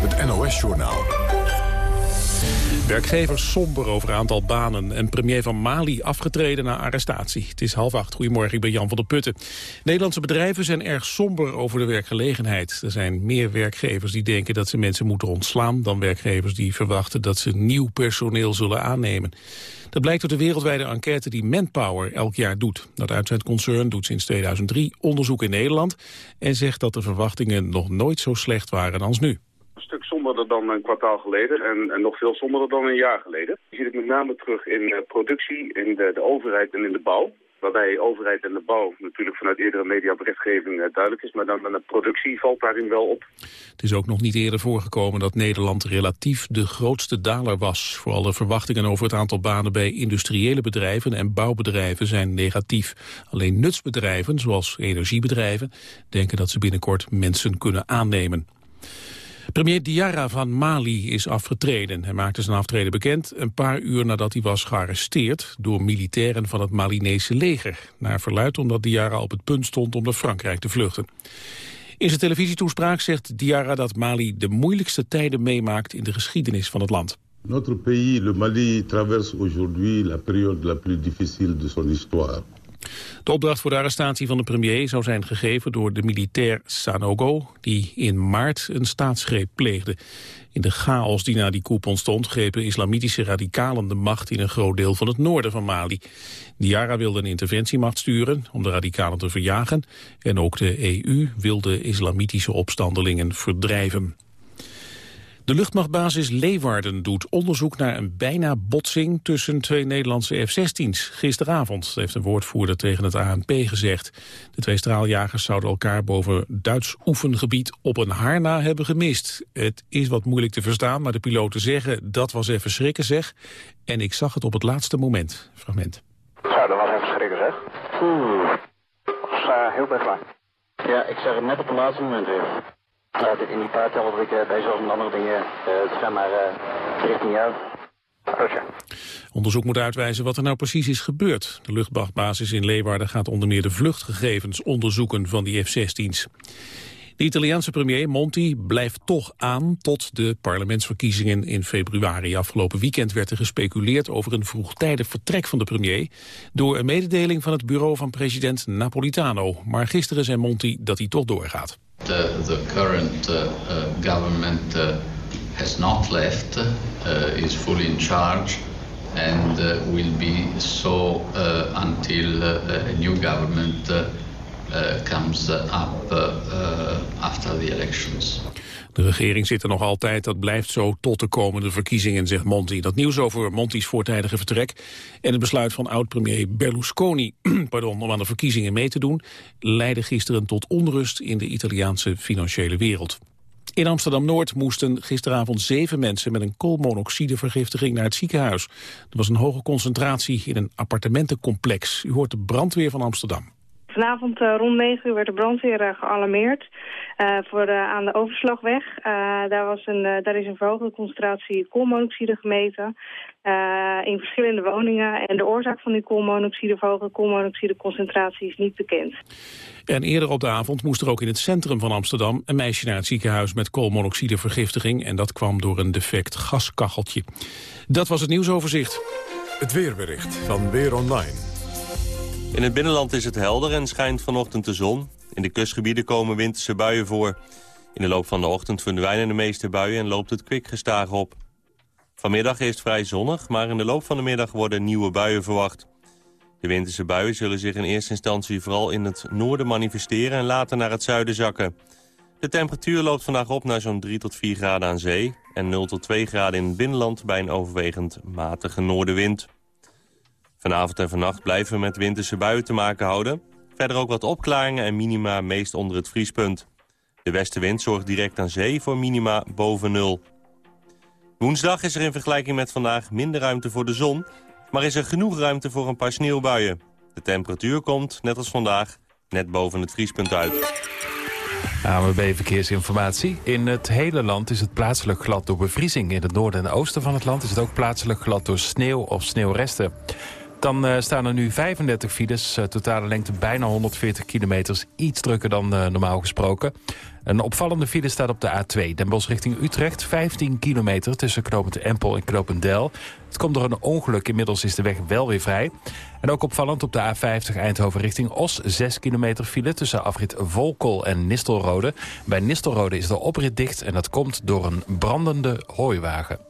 [SPEAKER 1] het NOS-journaal.
[SPEAKER 2] Werkgevers somber over aantal banen en premier van Mali afgetreden na arrestatie. Het is half acht. Goedemorgen, ik ben Jan van der Putten. Nederlandse bedrijven zijn erg somber over de werkgelegenheid. Er zijn meer werkgevers die denken dat ze mensen moeten ontslaan... dan werkgevers die verwachten dat ze nieuw personeel zullen aannemen. Dat blijkt uit de wereldwijde enquête die Manpower elk jaar doet. Dat uitzendconcern doet sinds 2003 onderzoek in Nederland... en zegt dat de verwachtingen nog nooit zo slecht waren als nu
[SPEAKER 12] een stuk somberder dan een kwartaal geleden en, en, nog veel somberder dan een jaar geleden. Je ziet het met name terug in uh, productie, in de, de, overheid en in de bouw. Waarbij overheid en de bouw natuurlijk vanuit eerdere mediaberichtgeving uh, duidelijk is. Maar dan de productie valt daarin wel op.
[SPEAKER 2] Het is ook nog niet eerder voorgekomen dat Nederland relatief de grootste daler was. Vooral de verwachtingen over het aantal banen bij industriële bedrijven en bouwbedrijven zijn negatief. Alleen nutsbedrijven, zoals energiebedrijven, denken dat ze binnenkort mensen kunnen aannemen. Premier Diarra van Mali is afgetreden. Hij maakte zijn aftreden bekend een paar uur nadat hij was gearresteerd... door militairen van het Malinese leger. Naar verluid omdat Diarra op het punt stond om naar Frankrijk te vluchten. In zijn televisietoespraak zegt Diarra dat Mali de moeilijkste tijden meemaakt... in de geschiedenis van het land.
[SPEAKER 24] Notre pays, le Mali, traverse aujourd'hui la période la plus difficile de son histoire.
[SPEAKER 2] De opdracht voor de arrestatie van de premier zou zijn gegeven door de militair Sanogo, die in maart een staatsgreep pleegde. In de chaos die na die coup ontstond, grepen islamitische radicalen de macht in een groot deel van het noorden van Mali. Diara wilde een interventiemacht sturen om de radicalen te verjagen en ook de EU wilde islamitische opstandelingen verdrijven. De luchtmachtbasis Leeuwarden doet onderzoek naar een bijna botsing tussen twee Nederlandse F-16's. Gisteravond heeft een woordvoerder tegen het ANP gezegd. De twee straaljagers zouden elkaar boven Duits oefengebied op een harna hebben gemist. Het is wat moeilijk te verstaan, maar de piloten zeggen dat was even schrikken zeg. En ik zag het op het laatste moment. Fragment.
[SPEAKER 25] Zo, dat was even schrikken zeg. Oeh, was uh, heel best waar.
[SPEAKER 26] Ja, ik zag het net op het laatste moment even.
[SPEAKER 27] In die paar tellen dat ik uh, deze of andere dingen, uh, het maar uh, richting jou.
[SPEAKER 2] Onderzoek moet uitwijzen wat er nou precies is gebeurd. De luchtmachtbasis in Leeuwarden gaat onder meer de vluchtgegevens onderzoeken van die F-16's. De Italiaanse premier Monti blijft toch aan tot de parlementsverkiezingen in februari. Afgelopen weekend werd er gespeculeerd over een vroegtijdig vertrek van de premier... door een mededeling van het bureau van president Napolitano. Maar gisteren zei Monti dat hij toch doorgaat.
[SPEAKER 28] The, current uh, uh, government uh, has not left, uh, is fully in charge... and uh, will be so uh, until a new government comes up after the elections.
[SPEAKER 2] De regering zit er nog altijd, dat blijft zo tot de komende verkiezingen, zegt Monti. Dat nieuws over Monti's voortijdige vertrek en het besluit van oud-premier Berlusconi [CLEARS THROAT] pardon, om aan de verkiezingen mee te doen, leidde gisteren tot onrust in de Italiaanse financiële wereld. In Amsterdam-Noord moesten gisteravond zeven mensen met een koolmonoxidevergiftiging naar het ziekenhuis. Er was een hoge concentratie in een appartementencomplex. U hoort de brandweer van Amsterdam.
[SPEAKER 29] Vanavond uh, rond 9 uur werd de brandweer uh, gealarmeerd uh, voor de, aan de overslagweg. daar, was een, daar is een verhoogde concentratie koolmonoxide gemeten in verschillende woningen. En de oorzaak van die koolmonoxide, verhoogde koolmonoxideconcentratie is niet bekend.
[SPEAKER 2] En eerder op de avond moest er ook in het centrum van Amsterdam een meisje naar het ziekenhuis met koolmonoxidevergiftiging. En dat kwam door een defect gaskacheltje. Dat was het nieuwsoverzicht.
[SPEAKER 1] Het weerbericht van Weer Online.
[SPEAKER 30] In het binnenland is het helder en schijnt vanochtend de zon. In de kustgebieden komen winterse buien voor. In de loop van de ochtend verdwijnen de meeste buien en loopt het kwik gestaag op. Vanmiddag is het vrij zonnig, maar in de loop van de middag worden nieuwe buien verwacht. De winterse buien zullen zich in eerste instantie vooral in het noorden manifesteren en later naar het zuiden zakken. De temperatuur loopt vandaag op naar zo'n 3 tot 4 graden aan zee en 0 tot 2 graden in het binnenland bij een overwegend matige noordenwind. Vanavond en vannacht blijven we met winterse buien te maken houden. Verder ook wat opklaringen en minima meest onder het vriespunt. De westenwind zorgt direct aan zee voor minima boven nul. Woensdag is er in vergelijking met vandaag minder ruimte voor de zon... maar is er genoeg ruimte voor een paar sneeuwbuien. De temperatuur komt, net als vandaag, net boven het vriespunt uit.
[SPEAKER 3] AMB Verkeersinformatie. In het hele land is het plaatselijk glad door bevriezing. In het noorden en oosten van het land is het ook plaatselijk glad door sneeuw of sneeuwresten. Dan uh, staan er nu 35 files, uh, totale lengte bijna 140 kilometers. Iets drukker dan uh, normaal gesproken. Een opvallende file staat op de A2, Den Bosch richting Utrecht. 15 kilometer tussen knopend Empel en knopend Del. Het komt door een ongeluk, inmiddels is de weg wel weer vrij. En ook opvallend op de A50 Eindhoven richting Os. 6 kilometer file tussen afrit Volkel en Nistelrode. Bij Nistelrode is de oprit dicht en dat komt door een brandende hooiwagen.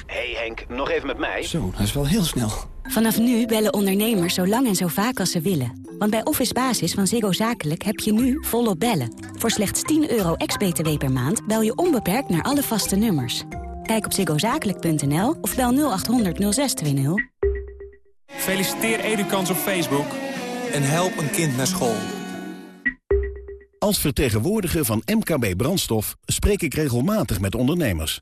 [SPEAKER 24] Hey Henk, nog even met mij.
[SPEAKER 9] Zo, dat is wel heel snel.
[SPEAKER 31] Vanaf nu bellen ondernemers zo lang en zo vaak als ze willen. Want bij Office Basis van Ziggo Zakelijk heb je nu volop bellen. Voor slechts 10 euro ex-BTW per maand bel je onbeperkt naar alle vaste nummers. Kijk op ziggozakelijk.nl of bel 0800 0620.
[SPEAKER 25] Feliciteer Edukans op Facebook.
[SPEAKER 9] En help een kind naar school.
[SPEAKER 8] Als vertegenwoordiger van MKB Brandstof spreek ik regelmatig met ondernemers.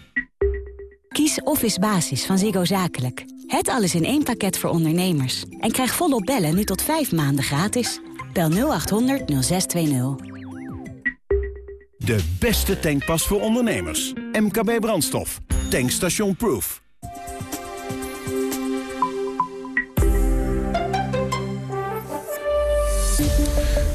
[SPEAKER 31] Kies Office Basis van Ziggo Zakelijk. Het alles in één pakket voor ondernemers. En krijg volop bellen nu tot vijf maanden gratis. Bel 0800 0620.
[SPEAKER 8] De beste tankpas voor ondernemers. MKB Brandstof. Tankstation Proof.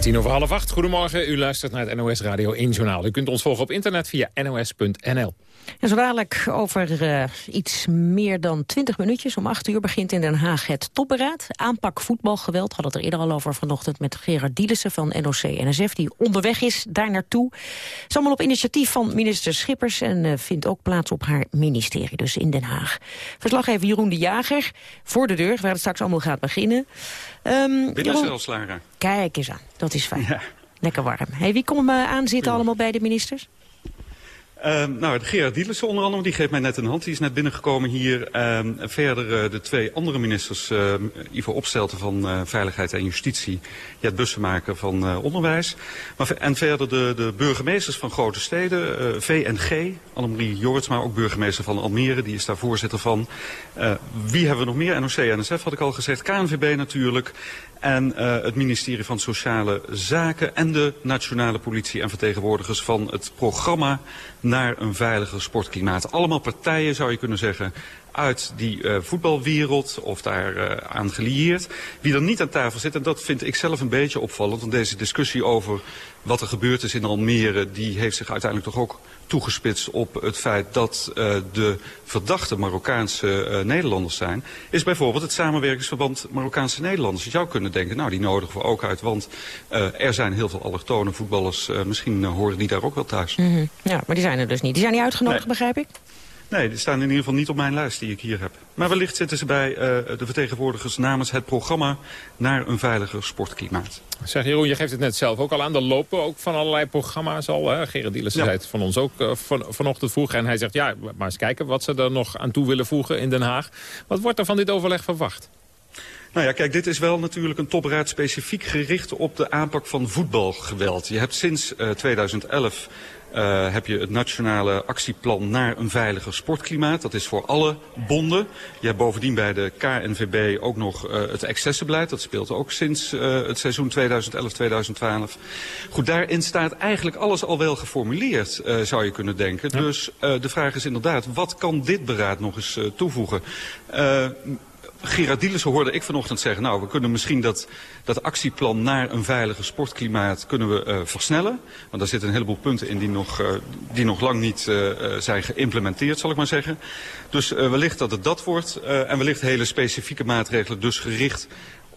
[SPEAKER 11] Tien over half acht. Goedemorgen. U luistert naar het NOS Radio 1 Journaal. U kunt ons volgen op internet via nos.nl.
[SPEAKER 22] En zo dadelijk over uh, iets meer dan 20 minuutjes. Om 8 uur begint in Den Haag het topberaad. Aanpak voetbalgeweld. Hadden het er eerder al over vanochtend met Gerard Dielissen van NOC-NSF. Die onderweg is daar naartoe. Het is allemaal op initiatief van minister Schippers. En uh, vindt ook plaats op haar ministerie, dus in Den Haag. Verslaggever Jeroen de Jager voor de deur, waar het straks allemaal gaat beginnen.
[SPEAKER 32] Um, Binnen Jeroen...
[SPEAKER 22] Kijk eens aan, dat is fijn. Ja. Lekker warm. Hey, wie komt uh, aan zitten allemaal bij de ministers?
[SPEAKER 32] Uh, nou, Gerard Dielissen onder andere, die geeft mij net een hand. Die is net binnengekomen hier. Uh, verder uh, de twee andere ministers, uh, Ivo Opstelten van uh, Veiligheid en Justitie. Jet Bussemaker van uh, Onderwijs. Maar, en verder de, de burgemeesters van grote steden, VNG. Annemarie Jortsma, ook burgemeester van Almere. Die is daar voorzitter van. Wie hebben we nog meer? NOC, NSF had ik al gezegd. KNVB natuurlijk. En uh, het ministerie van Sociale Zaken en de nationale politie en vertegenwoordigers van het programma naar een veiliger sportklimaat. Allemaal partijen zou je kunnen zeggen uit die uh, voetbalwereld of daar uh, aan gelieerd. Wie er niet aan tafel zit, en dat vind ik zelf een beetje opvallend... want deze discussie over wat er gebeurd is in Almere... die heeft zich uiteindelijk toch ook toegespitst op het feit dat uh, de verdachte Marokkaanse uh, Nederlanders zijn... is bijvoorbeeld het samenwerkingsverband Marokkaanse Nederlanders. Je zou kunnen denken, nou die nodigen we ook uit... want uh, er zijn heel veel allochtone voetballers. misschien horen die daar ook wel thuis.
[SPEAKER 22] Mm -hmm. Ja, maar die zijn er dus niet. Die zijn niet uitgenodigd, nee. begrijp ik?
[SPEAKER 32] Nee, die staan in ieder geval niet op mijn lijst die ik hier heb. Maar wellicht zitten ze bij uh, de vertegenwoordigers namens het programma naar een veiliger sportklimaat.
[SPEAKER 11] Zeg Jeroen, je geeft het net zelf ook al aan. Er lopen ook van allerlei programma's al. Hè? Gerard Dielers ja. zei het van ons ook uh, van, vanochtend vroeg. En hij zegt, ja, maar eens kijken wat ze er nog aan toe willen voegen in Den Haag. Wat wordt er van dit overleg verwacht?
[SPEAKER 32] Nou ja, kijk, dit is wel natuurlijk een topraad specifiek gericht op de aanpak van voetbalgeweld. Je hebt sinds uh, 2011 uh, heb je het nationale actieplan naar een veiliger sportklimaat. Dat is voor alle bonden. Je hebt bovendien bij de KNVB ook nog uh, het excessenbeleid. Dat speelt ook sinds uh, het seizoen 2011-2012. Goed, daarin staat eigenlijk alles al wel geformuleerd, zou je kunnen denken. Ja. Dus de vraag is inderdaad, wat kan dit beraad nog eens toevoegen? Gerard Dielissen hoorde ik vanochtend zeggen... nou, we kunnen misschien dat, dat actieplan naar een veiliger sportklimaat kunnen we uh, versnellen. Want daar zitten een heleboel punten in die nog, uh, die nog lang niet uh, zijn geïmplementeerd, zal ik maar zeggen. Dus wellicht dat het dat wordt. en wellicht hele specifieke maatregelen dus gericht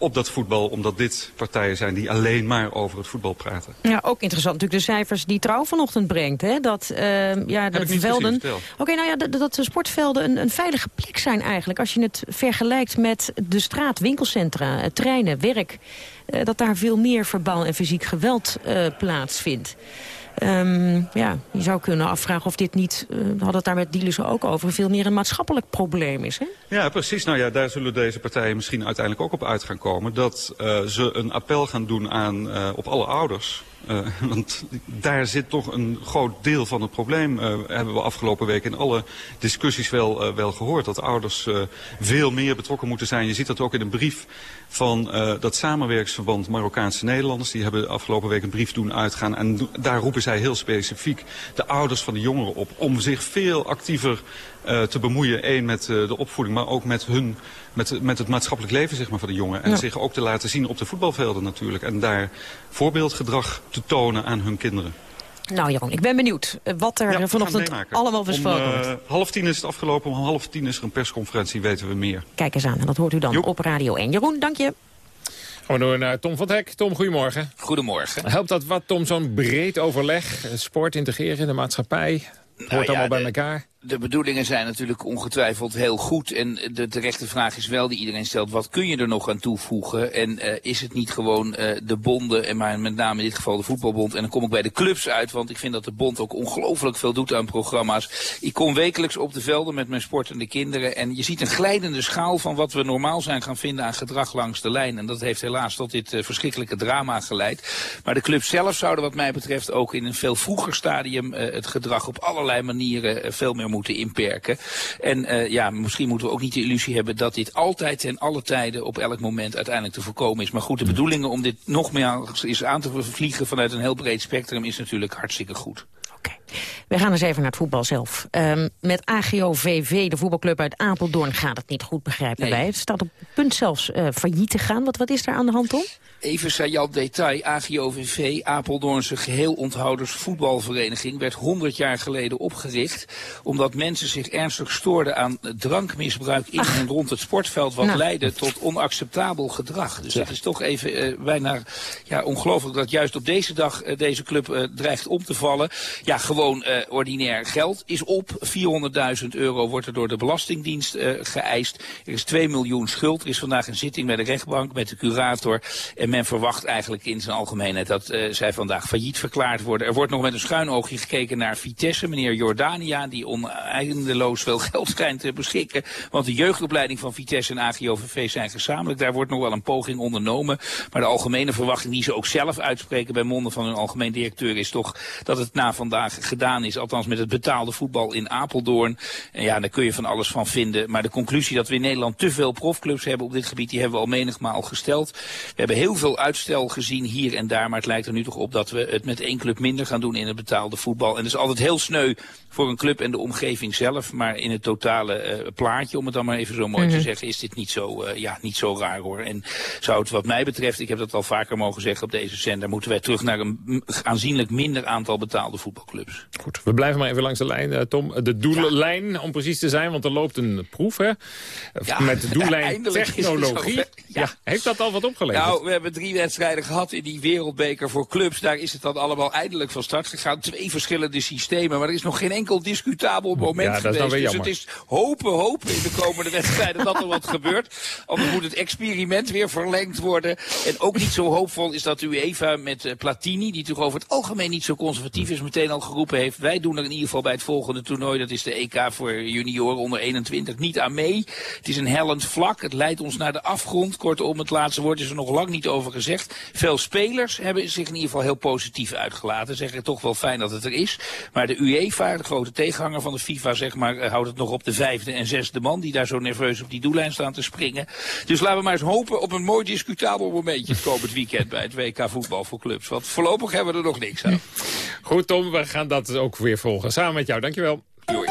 [SPEAKER 32] op dat voetbal, omdat dit partijen zijn die alleen maar over het voetbal praten.
[SPEAKER 22] Ja, ook interessant natuurlijk de cijfers die Trouw vanochtend brengt. Hè? Dat, uh, ja, dat velden. Oké, okay, nou ja, dat, dat de sportvelden een, een veilige plek zijn eigenlijk. Als je het vergelijkt met de straat, winkelcentra, treinen, werk. Uh, dat daar veel meer verbaal en fysiek geweld uh, plaatsvindt. Um, ja, je zou kunnen afvragen of dit niet, uh, het daar met Dielissen ook over, veel meer een maatschappelijk probleem is. Hè?
[SPEAKER 32] Ja, precies. Nou ja, daar zullen deze partijen misschien uiteindelijk ook op uit gaan komen. Dat uh, ze een appel gaan doen aan, uh, op alle ouders. [LAUGHS] Want daar zit toch een groot deel van het probleem, hebben we afgelopen week in alle discussies wel, wel gehoord. Dat ouders veel meer betrokken moeten zijn. Je ziet dat ook in een brief van dat samenwerkingsverband Marokkaanse Nederlanders. Die hebben afgelopen week een brief doen uitgaan. En daar roepen zij heel specifiek de ouders van de jongeren op om zich veel actiever uh, te bemoeien. Eén met uh, de opvoeding, maar ook met, hun, met, met het maatschappelijk leven zeg maar, van de jongen. En ja. zich ook te laten zien op de voetbalvelden natuurlijk. En daar voorbeeldgedrag te tonen aan hun kinderen.
[SPEAKER 22] Nou Jeroen, ik ben benieuwd wat er ja, vanochtend allemaal besproken
[SPEAKER 32] om, uh,
[SPEAKER 22] wordt.
[SPEAKER 32] half tien is het afgelopen, om half tien is er een persconferentie, weten we meer.
[SPEAKER 22] Kijk eens aan, en dat hoort u dan Joep. op Radio 1. Jeroen, dank je.
[SPEAKER 11] Gaan we door naar Tom van Hek. Tom, goedemorgen.
[SPEAKER 33] Goedemorgen.
[SPEAKER 11] Helpt dat wat, Tom, zo'n breed overleg, sport integreren in de maatschappij? Het hoort nou ja, allemaal bij elkaar?
[SPEAKER 34] De bedoelingen zijn natuurlijk ongetwijfeld heel goed. En de terechte vraag is wel die iedereen stelt, wat kun je er nog aan toevoegen? En uh, is het niet gewoon uh, de bonden, en met name in dit geval de voetbalbond. En dan kom ik bij de clubs uit, want ik vind dat de bond ook ongelooflijk veel doet aan programma's. Ik kom wekelijks op de velden met mijn sportende kinderen. En je ziet een glijdende schaal van wat we normaal zijn gaan vinden aan gedrag langs de lijn. En dat heeft helaas tot dit uh, verschrikkelijke drama geleid. Maar de clubs zelf zouden wat mij betreft ook in een veel vroeger stadium het gedrag op allerlei manieren veel meer moeten inperken. En uh, ja, misschien moeten we ook niet de illusie hebben dat dit altijd en alle tijden op elk moment uiteindelijk te voorkomen is. Maar goed, de bedoelingen om dit nog meer is aan te vliegen vanuit een heel breed spectrum is natuurlijk hartstikke goed.
[SPEAKER 22] We gaan eens even naar het voetbal zelf. Um, met AGO-VV, de voetbalclub uit Apeldoorn, gaat het niet goed, begrijpen nee. wij. Het staat op het punt zelfs uh, failliet te gaan. Wat, wat is daar aan de hand, Tom?
[SPEAKER 34] Even saillant detail, AGOVV, Apeldoornse geheel onthouders voetbalvereniging, werd 100 jaar geleden opgericht, omdat mensen zich ernstig stoorden aan drankmisbruik in Ach. en rond het sportveld, wat nou. leidde tot onacceptabel gedrag. Dus ja. dat is toch even uh, bijna ja, ongelooflijk dat juist op deze dag uh, deze club dreigt om te vallen. Ja, gewoon ordinair geld is op. 400.000 euro wordt er door de Belastingdienst geëist. Er is 2 miljoen schuld. Er is vandaag een zitting bij de rechtbank met de curator en men verwacht eigenlijk in zijn algemeenheid dat uh, zij vandaag failliet verklaard worden. Er wordt nog met een schuin oogje gekeken naar Vitesse, meneer Jordania, die oneindeloos veel geld [LAUGHS] schijnt te beschikken. Want de jeugdopleiding van Vitesse en AGOVV zijn gezamenlijk. Daar wordt nog wel een poging ondernomen. Maar de algemene verwachting die ze ook zelf uitspreken bij monden van hun algemeen directeur is toch dat het na vandaag gedaan is. Althans met het betaalde voetbal in Apeldoorn. En ja, daar kun je van alles van vinden. Maar de conclusie dat we in Nederland te veel profclubs hebben op dit gebied, die hebben we al menigmaal gesteld. We hebben heel veel uitstel gezien hier en daar. Maar het lijkt er nu toch op dat we het met één club minder gaan doen in het betaalde voetbal. En dat is altijd heel sneu voor een club en de omgeving zelf. Maar in het totale uh, plaatje, om het dan maar even zo mooi mm -hmm. te zeggen, is dit niet zo, uh, ja, niet zo raar hoor. En zou het wat mij betreft, ik heb dat al vaker mogen zeggen op deze zender, moeten wij terug naar een aanzienlijk minder aantal betaalde voetbalclubs.
[SPEAKER 11] Goed, we blijven maar even langs de lijn, uh, Tom. De doellijn, ja. om precies te zijn, want er loopt een proef hè? Ja, met de doellijn technologie. Ja. ja. heeft dat al wat opgeleverd?
[SPEAKER 34] Nou, we hebben drie wedstrijden gehad in die wereldbeker voor clubs. Daar is het dan allemaal eindelijk van start gegaan. Twee verschillende systemen, maar er is nog geen enkel discutabel moment
[SPEAKER 11] ja,
[SPEAKER 34] geweest.
[SPEAKER 11] dus
[SPEAKER 34] het is hopen, hopen in de komende wedstrijden dat er wat [LAUGHS] gebeurt. Anders moet het experiment weer verlengd worden. En ook niet zo hoopvol is dat UEFA met uh, Platini, die toch over het algemeen niet zo conservatief is, meteen al geroepen heeft. Wij doen er in ieder geval bij het volgende toernooi, dat is de EK voor junioren onder 21, niet aan mee. Het is een hellend vlak, het leidt ons naar de afgrond. Kortom, het laatste woord is er nog lang niet over gezegd. Veel spelers hebben zich in ieder geval heel positief uitgelaten. Zeggen toch wel fijn dat het er is. Maar de UEFA, de grote tegenhanger van de FIFA, zeg maar, houdt het nog op de vijfde en zesde man. Die daar zo nerveus op die doellijn staan te springen. Dus laten we maar eens hopen op een mooi discutabel momentje het komend weekend bij het WK voetbal voor clubs. Want voorlopig hebben we er nog niks aan.
[SPEAKER 11] Goed Tom, we gaan dat ook weer volgen. Samen met jou, dankjewel.
[SPEAKER 34] Doei.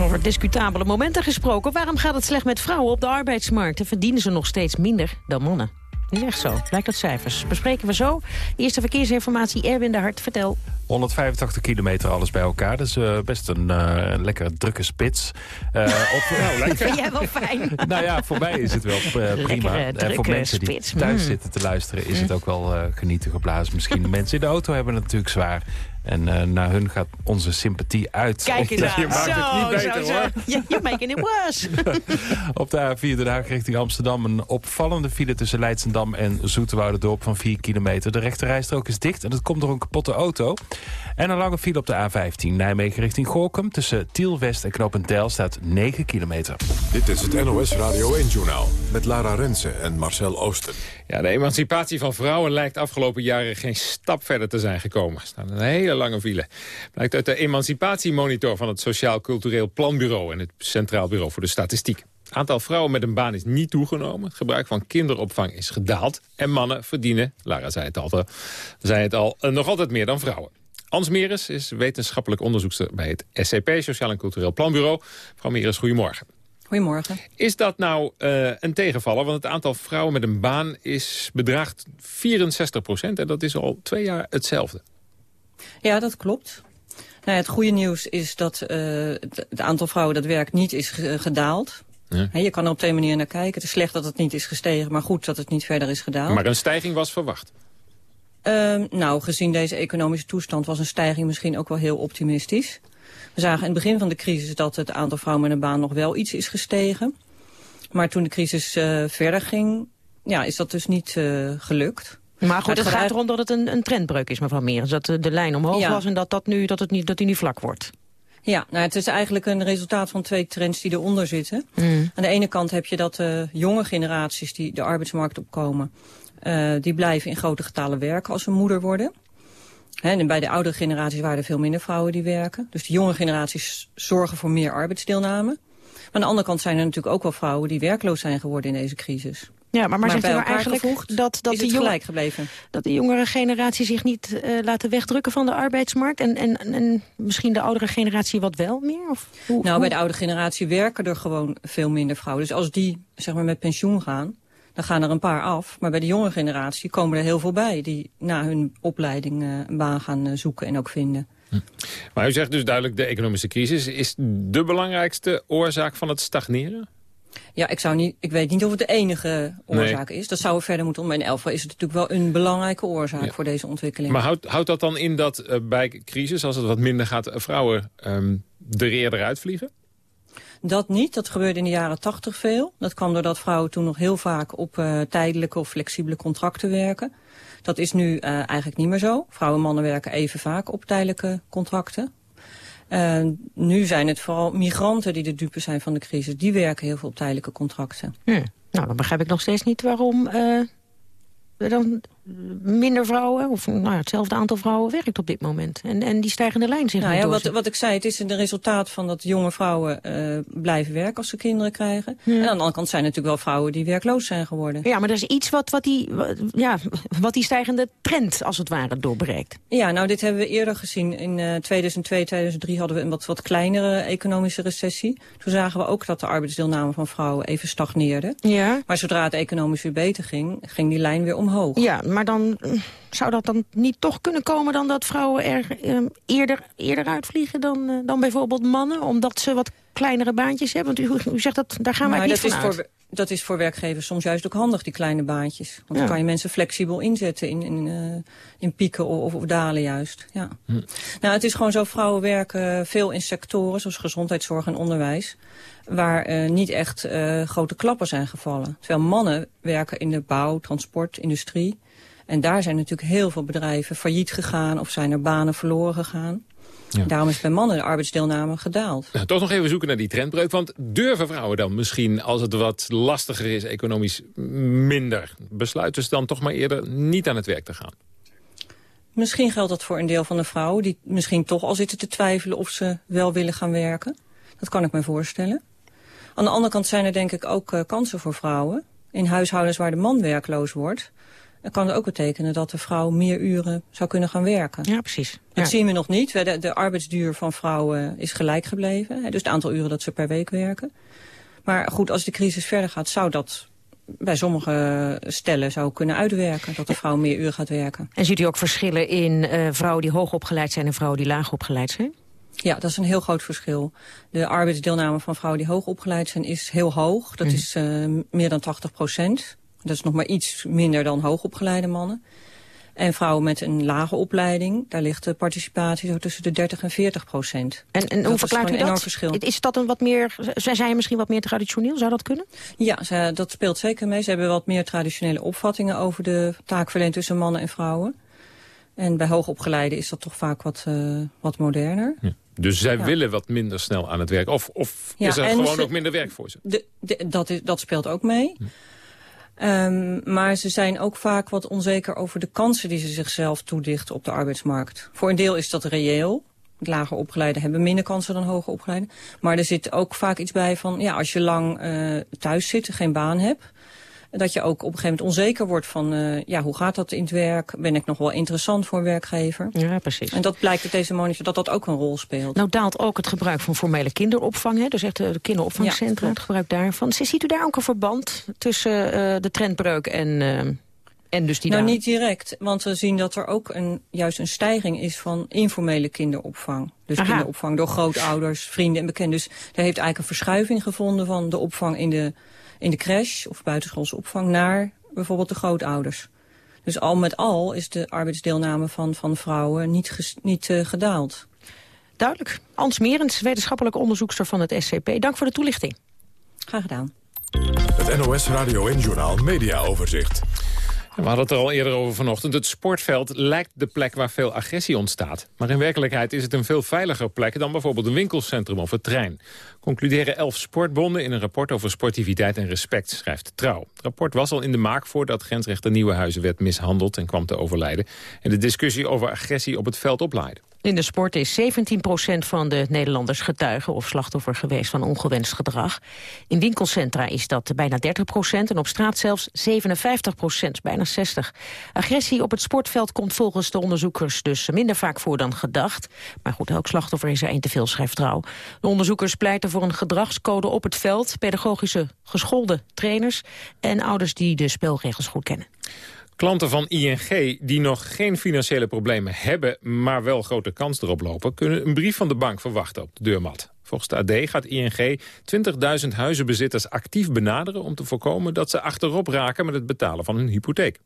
[SPEAKER 22] Over discutabele momenten gesproken. Waarom gaat het slecht met vrouwen op de arbeidsmarkt? En verdienen ze nog steeds minder dan mannen? Niet echt zo, blijkt uit cijfers. Bespreken we zo. Eerste verkeersinformatie, Erwin de Hart, vertel.
[SPEAKER 35] 185 kilometer alles bij elkaar. Dus uh, best een uh, lekkere drukke spits. Uh, [LAUGHS] op,
[SPEAKER 22] nou, [LAUGHS] lekker. Vind jij wel fijn? [LAUGHS]
[SPEAKER 35] nou ja, voor mij is het wel prima.
[SPEAKER 22] Lekkere,
[SPEAKER 35] voor mensen die
[SPEAKER 22] spits.
[SPEAKER 35] thuis
[SPEAKER 22] mm.
[SPEAKER 35] zitten te luisteren is mm. het ook wel genieten geblazen. Misschien de mensen in de auto hebben het natuurlijk zwaar. En uh, naar hun gaat onze sympathie uit.
[SPEAKER 22] Kijk [LAUGHS] eens
[SPEAKER 11] Je maakt
[SPEAKER 22] zo,
[SPEAKER 11] het niet beter,
[SPEAKER 22] zo,
[SPEAKER 11] hoor.
[SPEAKER 22] Zo. You're making it worse. [LAUGHS]
[SPEAKER 35] Op de A4 Den Haag richting Amsterdam... een opvallende file tussen Leidsendam en Zoeterwoudendorp van 4 kilometer. De rechterrijstrook is dicht en dat komt door een kapotte auto. En een lange file op de A15 Nijmegen richting Gorkum. Tussen Tiel West en Knopendijl staat 9 kilometer.
[SPEAKER 1] Dit is het NOS Radio 1-journaal met Lara Rensen en Marcel Oosten.
[SPEAKER 11] Ja, de emancipatie van vrouwen lijkt afgelopen jaren geen stap verder te zijn gekomen. Er staat een hele lange file. Blijkt uit de emancipatiemonitor van het Sociaal Cultureel Planbureau... en het Centraal Bureau voor de Statistiek. Het aantal vrouwen met een baan is niet toegenomen. Het gebruik van kinderopvang is gedaald. En mannen verdienen, Lara zei het al, zei het al nog altijd meer dan vrouwen. Ans Meres is wetenschappelijk onderzoekster bij het SCP, Sociaal en Cultureel Planbureau. Mevrouw Meres, goedemorgen.
[SPEAKER 36] Goedemorgen.
[SPEAKER 11] Is dat nou uh, een tegenvaller? Want het aantal vrouwen met een baan is bedraagt 64 procent. En dat is al twee jaar hetzelfde.
[SPEAKER 36] Ja, dat klopt. Nou, het goede nieuws is dat uh, het aantal vrouwen dat werkt niet is gedaald. Ja. He, je kan er op twee manieren naar kijken. Het is slecht dat het niet is gestegen, maar goed dat het niet verder is gedaald.
[SPEAKER 11] Maar een stijging was verwacht?
[SPEAKER 36] Uh, nou, gezien deze economische toestand was een stijging misschien ook wel heel optimistisch. We zagen in het begin van de crisis dat het aantal vrouwen met een baan nog wel iets is gestegen. Maar toen de crisis uh, verder ging, ja, is dat dus niet uh, gelukt.
[SPEAKER 22] Maar goed, het, het gaat erom dat het een, een trendbreuk is, mevrouw Meerens. Dat de lijn omhoog ja. was en dat, dat, nu, dat, het niet, dat die nu vlak wordt.
[SPEAKER 36] Ja, nou, het is eigenlijk een resultaat van twee trends die eronder zitten. Mm. Aan de ene kant heb je dat de jonge generaties die de arbeidsmarkt opkomen... Uh, die blijven in grote getalen werken als ze moeder worden. En bij de oudere generaties waren er veel minder vrouwen die werken. Dus de jonge generaties zorgen voor meer arbeidsdeelname. Maar aan de andere kant zijn er natuurlijk ook wel vrouwen die werkloos zijn geworden in deze crisis.
[SPEAKER 22] Ja, maar, maar, maar zegt u eigenlijk gevoegd, dat, dat,
[SPEAKER 36] is die gelijk gebleven.
[SPEAKER 22] dat de jongere generatie zich niet uh, laten wegdrukken van de arbeidsmarkt? En, en, en misschien de oudere generatie wat wel meer? Of
[SPEAKER 36] hoe, nou, bij de oudere generatie werken er gewoon veel minder vrouwen. Dus als die zeg maar, met pensioen gaan, dan gaan er een paar af. Maar bij de jonge generatie komen er heel veel bij... die na hun opleiding uh, een baan gaan uh, zoeken en ook vinden. Hm.
[SPEAKER 11] Maar u zegt dus duidelijk, de economische crisis is de belangrijkste oorzaak van het stagneren?
[SPEAKER 36] Ja, ik, zou niet, ik weet niet of het de enige oorzaak is. Dat zou we verder moeten om. In Elfa is het natuurlijk wel een belangrijke oorzaak voor deze ontwikkeling.
[SPEAKER 11] Maar houdt, dat dan in dat uh, bij crisis, als het wat minder gaat, vrouwen um, er eerder uitvliegen?
[SPEAKER 36] Dat niet. Dat gebeurde in de jaren tachtig veel. Dat kwam doordat vrouwen toen nog heel vaak op uh, tijdelijke of flexibele contracten werken. Dat is nu uh, eigenlijk niet meer zo. Vrouwen en mannen werken even vaak op tijdelijke contracten. Uh, nu zijn het vooral migranten die de dupe zijn van de crisis. Die werken heel veel op tijdelijke contracten.
[SPEAKER 22] Hm. Nou, dan begrijp ik nog steeds niet waarom uh, dan minder vrouwen, of nou ja, hetzelfde aantal vrouwen werkt op dit moment. En, en die stijgende lijn zich
[SPEAKER 36] nou ja, wat, wat ik zei, het is een resultaat van dat jonge vrouwen uh, blijven werken als ze kinderen krijgen. En aan de andere kant zijn er natuurlijk wel vrouwen die werkloos zijn geworden.
[SPEAKER 22] Ja, maar er is iets wat, wat, die, ja, wat die stijgende trend als het ware doorbreekt.
[SPEAKER 36] Ja, nou dit hebben we eerder gezien. In uh, 2002, 2003 hadden we een wat, wat kleinere economische recessie. Toen zagen we ook dat de arbeidsdeelname van vrouwen even stagneerde.
[SPEAKER 22] Ja.
[SPEAKER 36] Maar zodra het economisch weer beter ging, ging die lijn weer omhoog.
[SPEAKER 22] Ja, maar dan mm, zou dat dan niet toch kunnen komen dan dat vrouwen er uh, eerder, eerder uitvliegen dan, uh, dan bijvoorbeeld mannen? Omdat ze wat kleinere baantjes hebben? Want u, u zegt dat daar gaan wij
[SPEAKER 36] nou,
[SPEAKER 22] niet
[SPEAKER 36] dat
[SPEAKER 22] van
[SPEAKER 36] is Voor, dat is voor werkgevers soms juist ook handig, die kleine baantjes. Want ja. dan kan je mensen flexibel inzetten in, in, uh, in pieken of, of, dalen juist. Ja. Hm. Nou, het is gewoon zo, vrouwen werken veel in sectoren zoals gezondheidszorg en onderwijs waar uh, niet echt uh, grote klappen zijn gevallen. Terwijl mannen werken in de bouw, transport, industrie. En daar zijn natuurlijk heel veel bedrijven failliet gegaan of zijn er banen verloren gegaan. Ja. Daarom is bij mannen de arbeidsdeelname gedaald.
[SPEAKER 11] Nou, toch nog even zoeken naar die trendbreuk. Want durven vrouwen dan misschien, als het wat lastiger is, economisch minder... besluiten ze dan toch maar eerder niet aan het werk te gaan?
[SPEAKER 36] Misschien geldt dat voor een deel van de vrouwen... die misschien toch al zitten te twijfelen of ze wel willen gaan werken. Dat kan ik me voorstellen. Aan de andere kant zijn er denk ik ook uh, kansen voor vrouwen. In huishoudens waar de man werkloos wordt... Dan kan het ook betekenen dat de vrouw meer uren zou kunnen gaan werken.
[SPEAKER 22] Ja, precies.
[SPEAKER 36] Dat zien we nog niet. De, de, arbeidsduur van vrouwen is gelijk gebleven. Dus het aantal uren dat ze per week werken. Maar goed, als de crisis verder gaat, zou dat bij sommige stellen zou kunnen uitwerken. Dat de vrouw meer uren gaat werken.
[SPEAKER 22] En ziet u ook verschillen in uh, vrouwen die hoog opgeleid zijn en vrouwen die laag opgeleid zijn?
[SPEAKER 36] Ja, dat is een heel groot verschil. De arbeidsdeelname van vrouwen die hoog opgeleid zijn is heel hoog. Dat mm. is uh, meer dan 80 procent. Dat is nog maar iets minder dan hoogopgeleide mannen. En vrouwen met een lage opleiding, daar ligt de participatie zo tussen de 30 en 40 procent.
[SPEAKER 22] En, en hoe verklaart u dat? Verschil. Is dat een wat meer, zij zijn misschien wat meer traditioneel, zou dat kunnen?
[SPEAKER 36] Ja, ze, dat speelt zeker mee. Ze hebben wat meer traditionele opvattingen over de taakverlening tussen mannen en vrouwen. En bij hoogopgeleiden is dat toch vaak wat, uh, wat moderner.
[SPEAKER 11] Ja. Dus zij ja. willen wat minder snel aan het werk? Of, of ja, is er gewoon ze, ook minder werk voor ze?
[SPEAKER 36] De, de, dat, is, dat speelt ook mee. Hm. Um, maar ze zijn ook vaak wat onzeker over de kansen die ze zichzelf toedichten op de arbeidsmarkt. Voor een deel is dat reëel. Lager opgeleiden hebben minder kansen dan hoger opgeleiden. Maar er zit ook vaak iets bij van, ja, als je lang uh, thuis zit en geen baan hebt dat je ook op een gegeven moment onzeker wordt van... Uh, ja, hoe gaat dat in het werk? Ben ik nog wel interessant voor een werkgever?
[SPEAKER 22] Ja, precies.
[SPEAKER 36] En dat blijkt uit deze monitor dat dat ook een rol speelt.
[SPEAKER 22] Nou daalt ook het gebruik van formele kinderopvang. Hè? Dus echt de kinderopvangcentra, ja, het gebruik daarvan. Ziet u daar ook een verband tussen uh, de trendbreuk en... Uh, en dus die
[SPEAKER 36] nou, niet direct, want we zien dat er ook een, juist een stijging is van informele kinderopvang. Dus Aha. kinderopvang door grootouders, vrienden en bekenden. Dus er heeft eigenlijk een verschuiving gevonden van de opvang in de in de crash of buitenschoolse opvang naar bijvoorbeeld de grootouders. Dus al met al is de arbeidsdeelname van, van vrouwen niet, ges, niet uh, gedaald.
[SPEAKER 22] Duidelijk. Ans Merens, wetenschappelijke onderzoekster van het SCP. Dank voor de toelichting.
[SPEAKER 36] Graag gedaan.
[SPEAKER 1] Het NOS Radio en Journal Media Overzicht.
[SPEAKER 11] We hadden het er al eerder over vanochtend. Het sportveld lijkt de plek waar veel agressie ontstaat. Maar in werkelijkheid is het een veel veiliger plek... dan bijvoorbeeld een winkelcentrum of een trein. Concluderen elf sportbonden in een rapport over sportiviteit en respect, schrijft Trouw. Het rapport was al in de maak voordat grensrechter Nieuwenhuizen werd mishandeld... en kwam te overlijden. En de discussie over agressie op het veld oplaaide.
[SPEAKER 22] In de sport is 17% van de Nederlanders getuige of slachtoffer geweest van ongewenst gedrag. In winkelcentra is dat bijna 30% en op straat zelfs 57% bijna 60. Agressie op het sportveld komt volgens de onderzoekers dus minder vaak voor dan gedacht. Maar goed, elk slachtoffer is er één te veel, schrijft trouw. De onderzoekers pleiten voor een gedragscode op het veld, pedagogische geschoolde trainers en ouders die de spelregels goed kennen.
[SPEAKER 11] Klanten van ING die nog geen financiële problemen hebben... maar wel grote kans erop lopen... kunnen een brief van de bank verwachten op de deurmat. Volgens de AD gaat ING 20.000 huizenbezitters actief benaderen... om te voorkomen dat ze achterop raken met het betalen van hun hypotheek.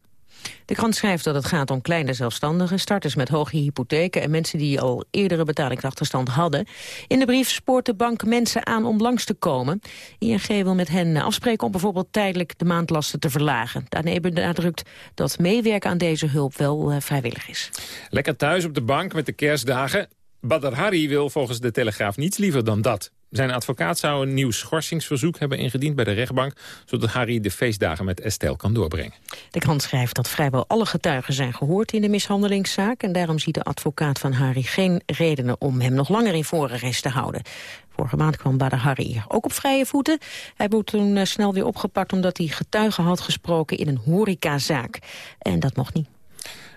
[SPEAKER 22] De krant schrijft dat het gaat om kleine zelfstandigen, starters met hoge hypotheken en mensen die al eerdere betalingsachterstand hadden. In de brief spoort de bank mensen aan om langs te komen. ING wil met hen afspreken om bijvoorbeeld tijdelijk de maandlasten te verlagen. Daarmee benadrukt dat meewerken aan deze hulp wel uh, vrijwillig is.
[SPEAKER 11] Lekker thuis op de bank met de kerstdagen. Badr Hari wil volgens de Telegraaf niets liever dan dat. Zijn advocaat zou een nieuw schorsingsverzoek hebben ingediend bij de rechtbank... zodat Harry de feestdagen met Estelle kan doorbrengen.
[SPEAKER 22] De krant schrijft dat vrijwel alle getuigen zijn gehoord in de mishandelingszaak... en daarom ziet de advocaat van Harry geen redenen om hem nog langer in voorarrest te houden. Vorige maand kwam Bader Harry ook op vrije voeten. Hij wordt toen eh, snel weer opgepakt omdat hij getuigen had gesproken in een horecazaak. En dat mocht niet.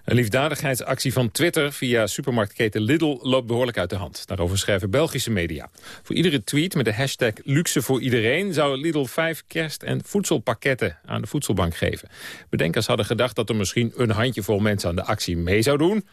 [SPEAKER 11] Een liefdadigheidsactie van Twitter via supermarktketen Lidl loopt behoorlijk uit de hand. Daarover schrijven Belgische media. Voor iedere tweet met de hashtag luxe voor iedereen... zou Lidl vijf kerst- en voedselpakketten aan de voedselbank geven. Bedenkers hadden gedacht dat er misschien een handjevol mensen aan de actie mee zou doen...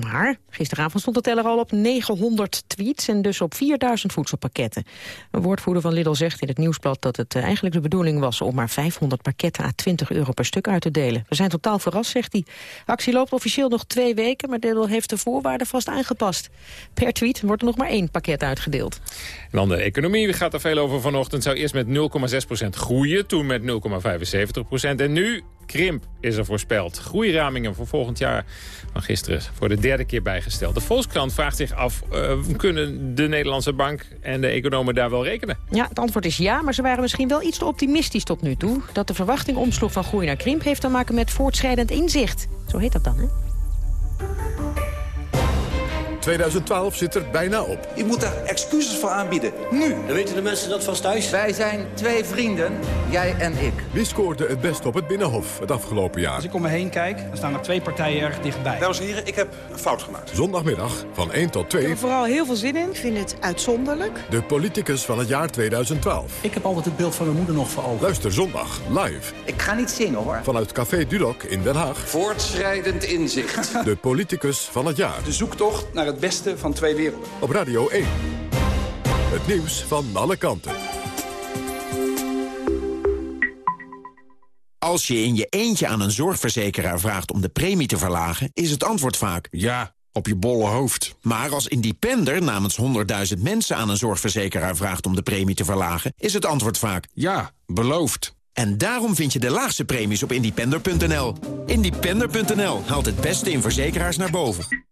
[SPEAKER 22] Maar gisteravond stond de teller al op 900 tweets en dus op 4000 voedselpakketten. Een woordvoerder van Lidl zegt in het nieuwsblad dat het eh, eigenlijk de bedoeling was om maar 500 pakketten à 20 euro per stuk uit te delen. We zijn totaal verrast, zegt hij. Actie loopt officieel nog twee weken, maar Lidl heeft de voorwaarden vast aangepast. Per tweet wordt er nog maar één pakket uitgedeeld.
[SPEAKER 11] En dan de economie, gaat er veel over vanochtend. Zou eerst met 0,6% groeien, toen met 0,75% en nu krimp is er voorspeld. Groeiramingen voor volgend jaar van gisteren voor de derde keer bijgesteld. De Volkskrant vraagt zich af, uh, kunnen de Nederlandse bank en de economen daar wel rekenen?
[SPEAKER 22] Ja, het antwoord is ja, maar ze waren misschien wel iets te optimistisch tot nu toe. Dat de verwachting omsloeg van groei naar krimp heeft te maken met voortschrijdend inzicht. Zo heet dat dan, hè?
[SPEAKER 1] 2012 zit er bijna op.
[SPEAKER 33] Je moet daar excuses voor aanbieden. Nu.
[SPEAKER 37] Dan weten de mensen dat vast thuis.
[SPEAKER 38] Wij zijn twee vrienden, jij en ik.
[SPEAKER 1] Wie scoorde het best op het Binnenhof het afgelopen jaar?
[SPEAKER 39] Als ik om me heen kijk, dan staan er twee partijen erg dichtbij.
[SPEAKER 33] Dames en heren, ik heb een fout gemaakt.
[SPEAKER 1] Zondagmiddag van 1 tot 2. Ik
[SPEAKER 40] heb er vooral heel veel zin in. Ik vind het uitzonderlijk.
[SPEAKER 1] De politicus van het jaar 2012.
[SPEAKER 39] Ik heb altijd het beeld van mijn moeder nog voor ogen.
[SPEAKER 1] Luister zondag live.
[SPEAKER 38] Ik ga niet zingen hoor.
[SPEAKER 1] Vanuit Café Dulok in Den Haag.
[SPEAKER 33] Voortschrijdend inzicht.
[SPEAKER 1] De politicus van het jaar.
[SPEAKER 33] De zoektocht naar het beste van twee werelden.
[SPEAKER 1] Op Radio 1. Het nieuws van alle kanten.
[SPEAKER 41] Als je in je eentje aan een zorgverzekeraar vraagt om de premie te verlagen... is het antwoord vaak...
[SPEAKER 42] Ja, op je bolle hoofd.
[SPEAKER 41] Maar als independer namens 100.000 mensen aan een zorgverzekeraar vraagt om de premie te verlagen... is het antwoord vaak...
[SPEAKER 42] Ja, beloofd.
[SPEAKER 41] En daarom vind je de laagste premies op independer.nl. Independer.nl haalt het beste in verzekeraars naar boven.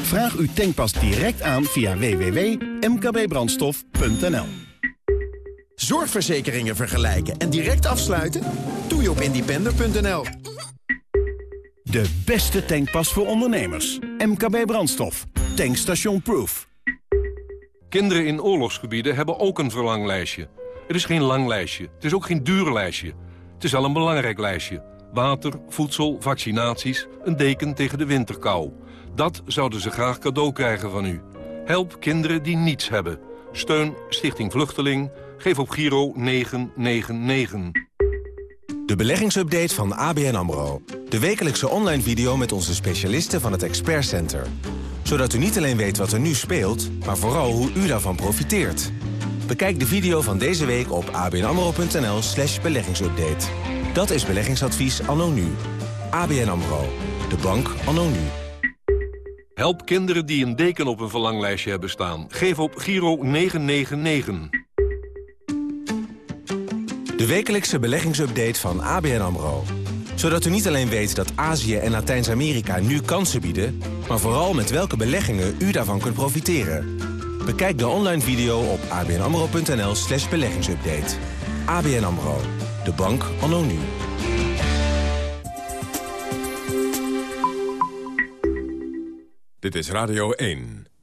[SPEAKER 8] Vraag uw tankpas direct aan via www.mkbbrandstof.nl
[SPEAKER 41] Zorgverzekeringen vergelijken en direct afsluiten? Doe je op independer.nl.
[SPEAKER 8] De beste tankpas voor ondernemers. MKB Brandstof. Tankstation Proof.
[SPEAKER 43] Kinderen in oorlogsgebieden hebben ook een verlanglijstje. Het is geen lang lijstje. Het is ook geen duur lijstje. Het is wel een belangrijk lijstje. Water, voedsel, vaccinaties, een deken tegen de winterkou. Dat zouden ze graag cadeau krijgen van u. Help kinderen die niets hebben. Steun Stichting Vluchteling. Geef op Giro 999.
[SPEAKER 23] De beleggingsupdate van ABN AMRO. De wekelijkse online video met onze specialisten van het Expert Center. Zodat u niet alleen weet wat er nu speelt, maar vooral hoe u daarvan profiteert. Bekijk de video van deze week op abnamro.nl slash beleggingsupdate. Dat is beleggingsadvies anno nu. ABN AMRO. De bank anno nu.
[SPEAKER 43] Help kinderen die een deken op een verlanglijstje hebben staan. Geef op Giro 999.
[SPEAKER 23] De wekelijkse beleggingsupdate van ABN AMRO. Zodat u niet alleen weet dat Azië en Latijns-Amerika nu kansen bieden... maar vooral met welke beleggingen u daarvan kunt profiteren. Bekijk de online video op abnamro.nl slash beleggingsupdate. ABN AMRO. De bank anno nu.
[SPEAKER 1] Dit is Radio 1.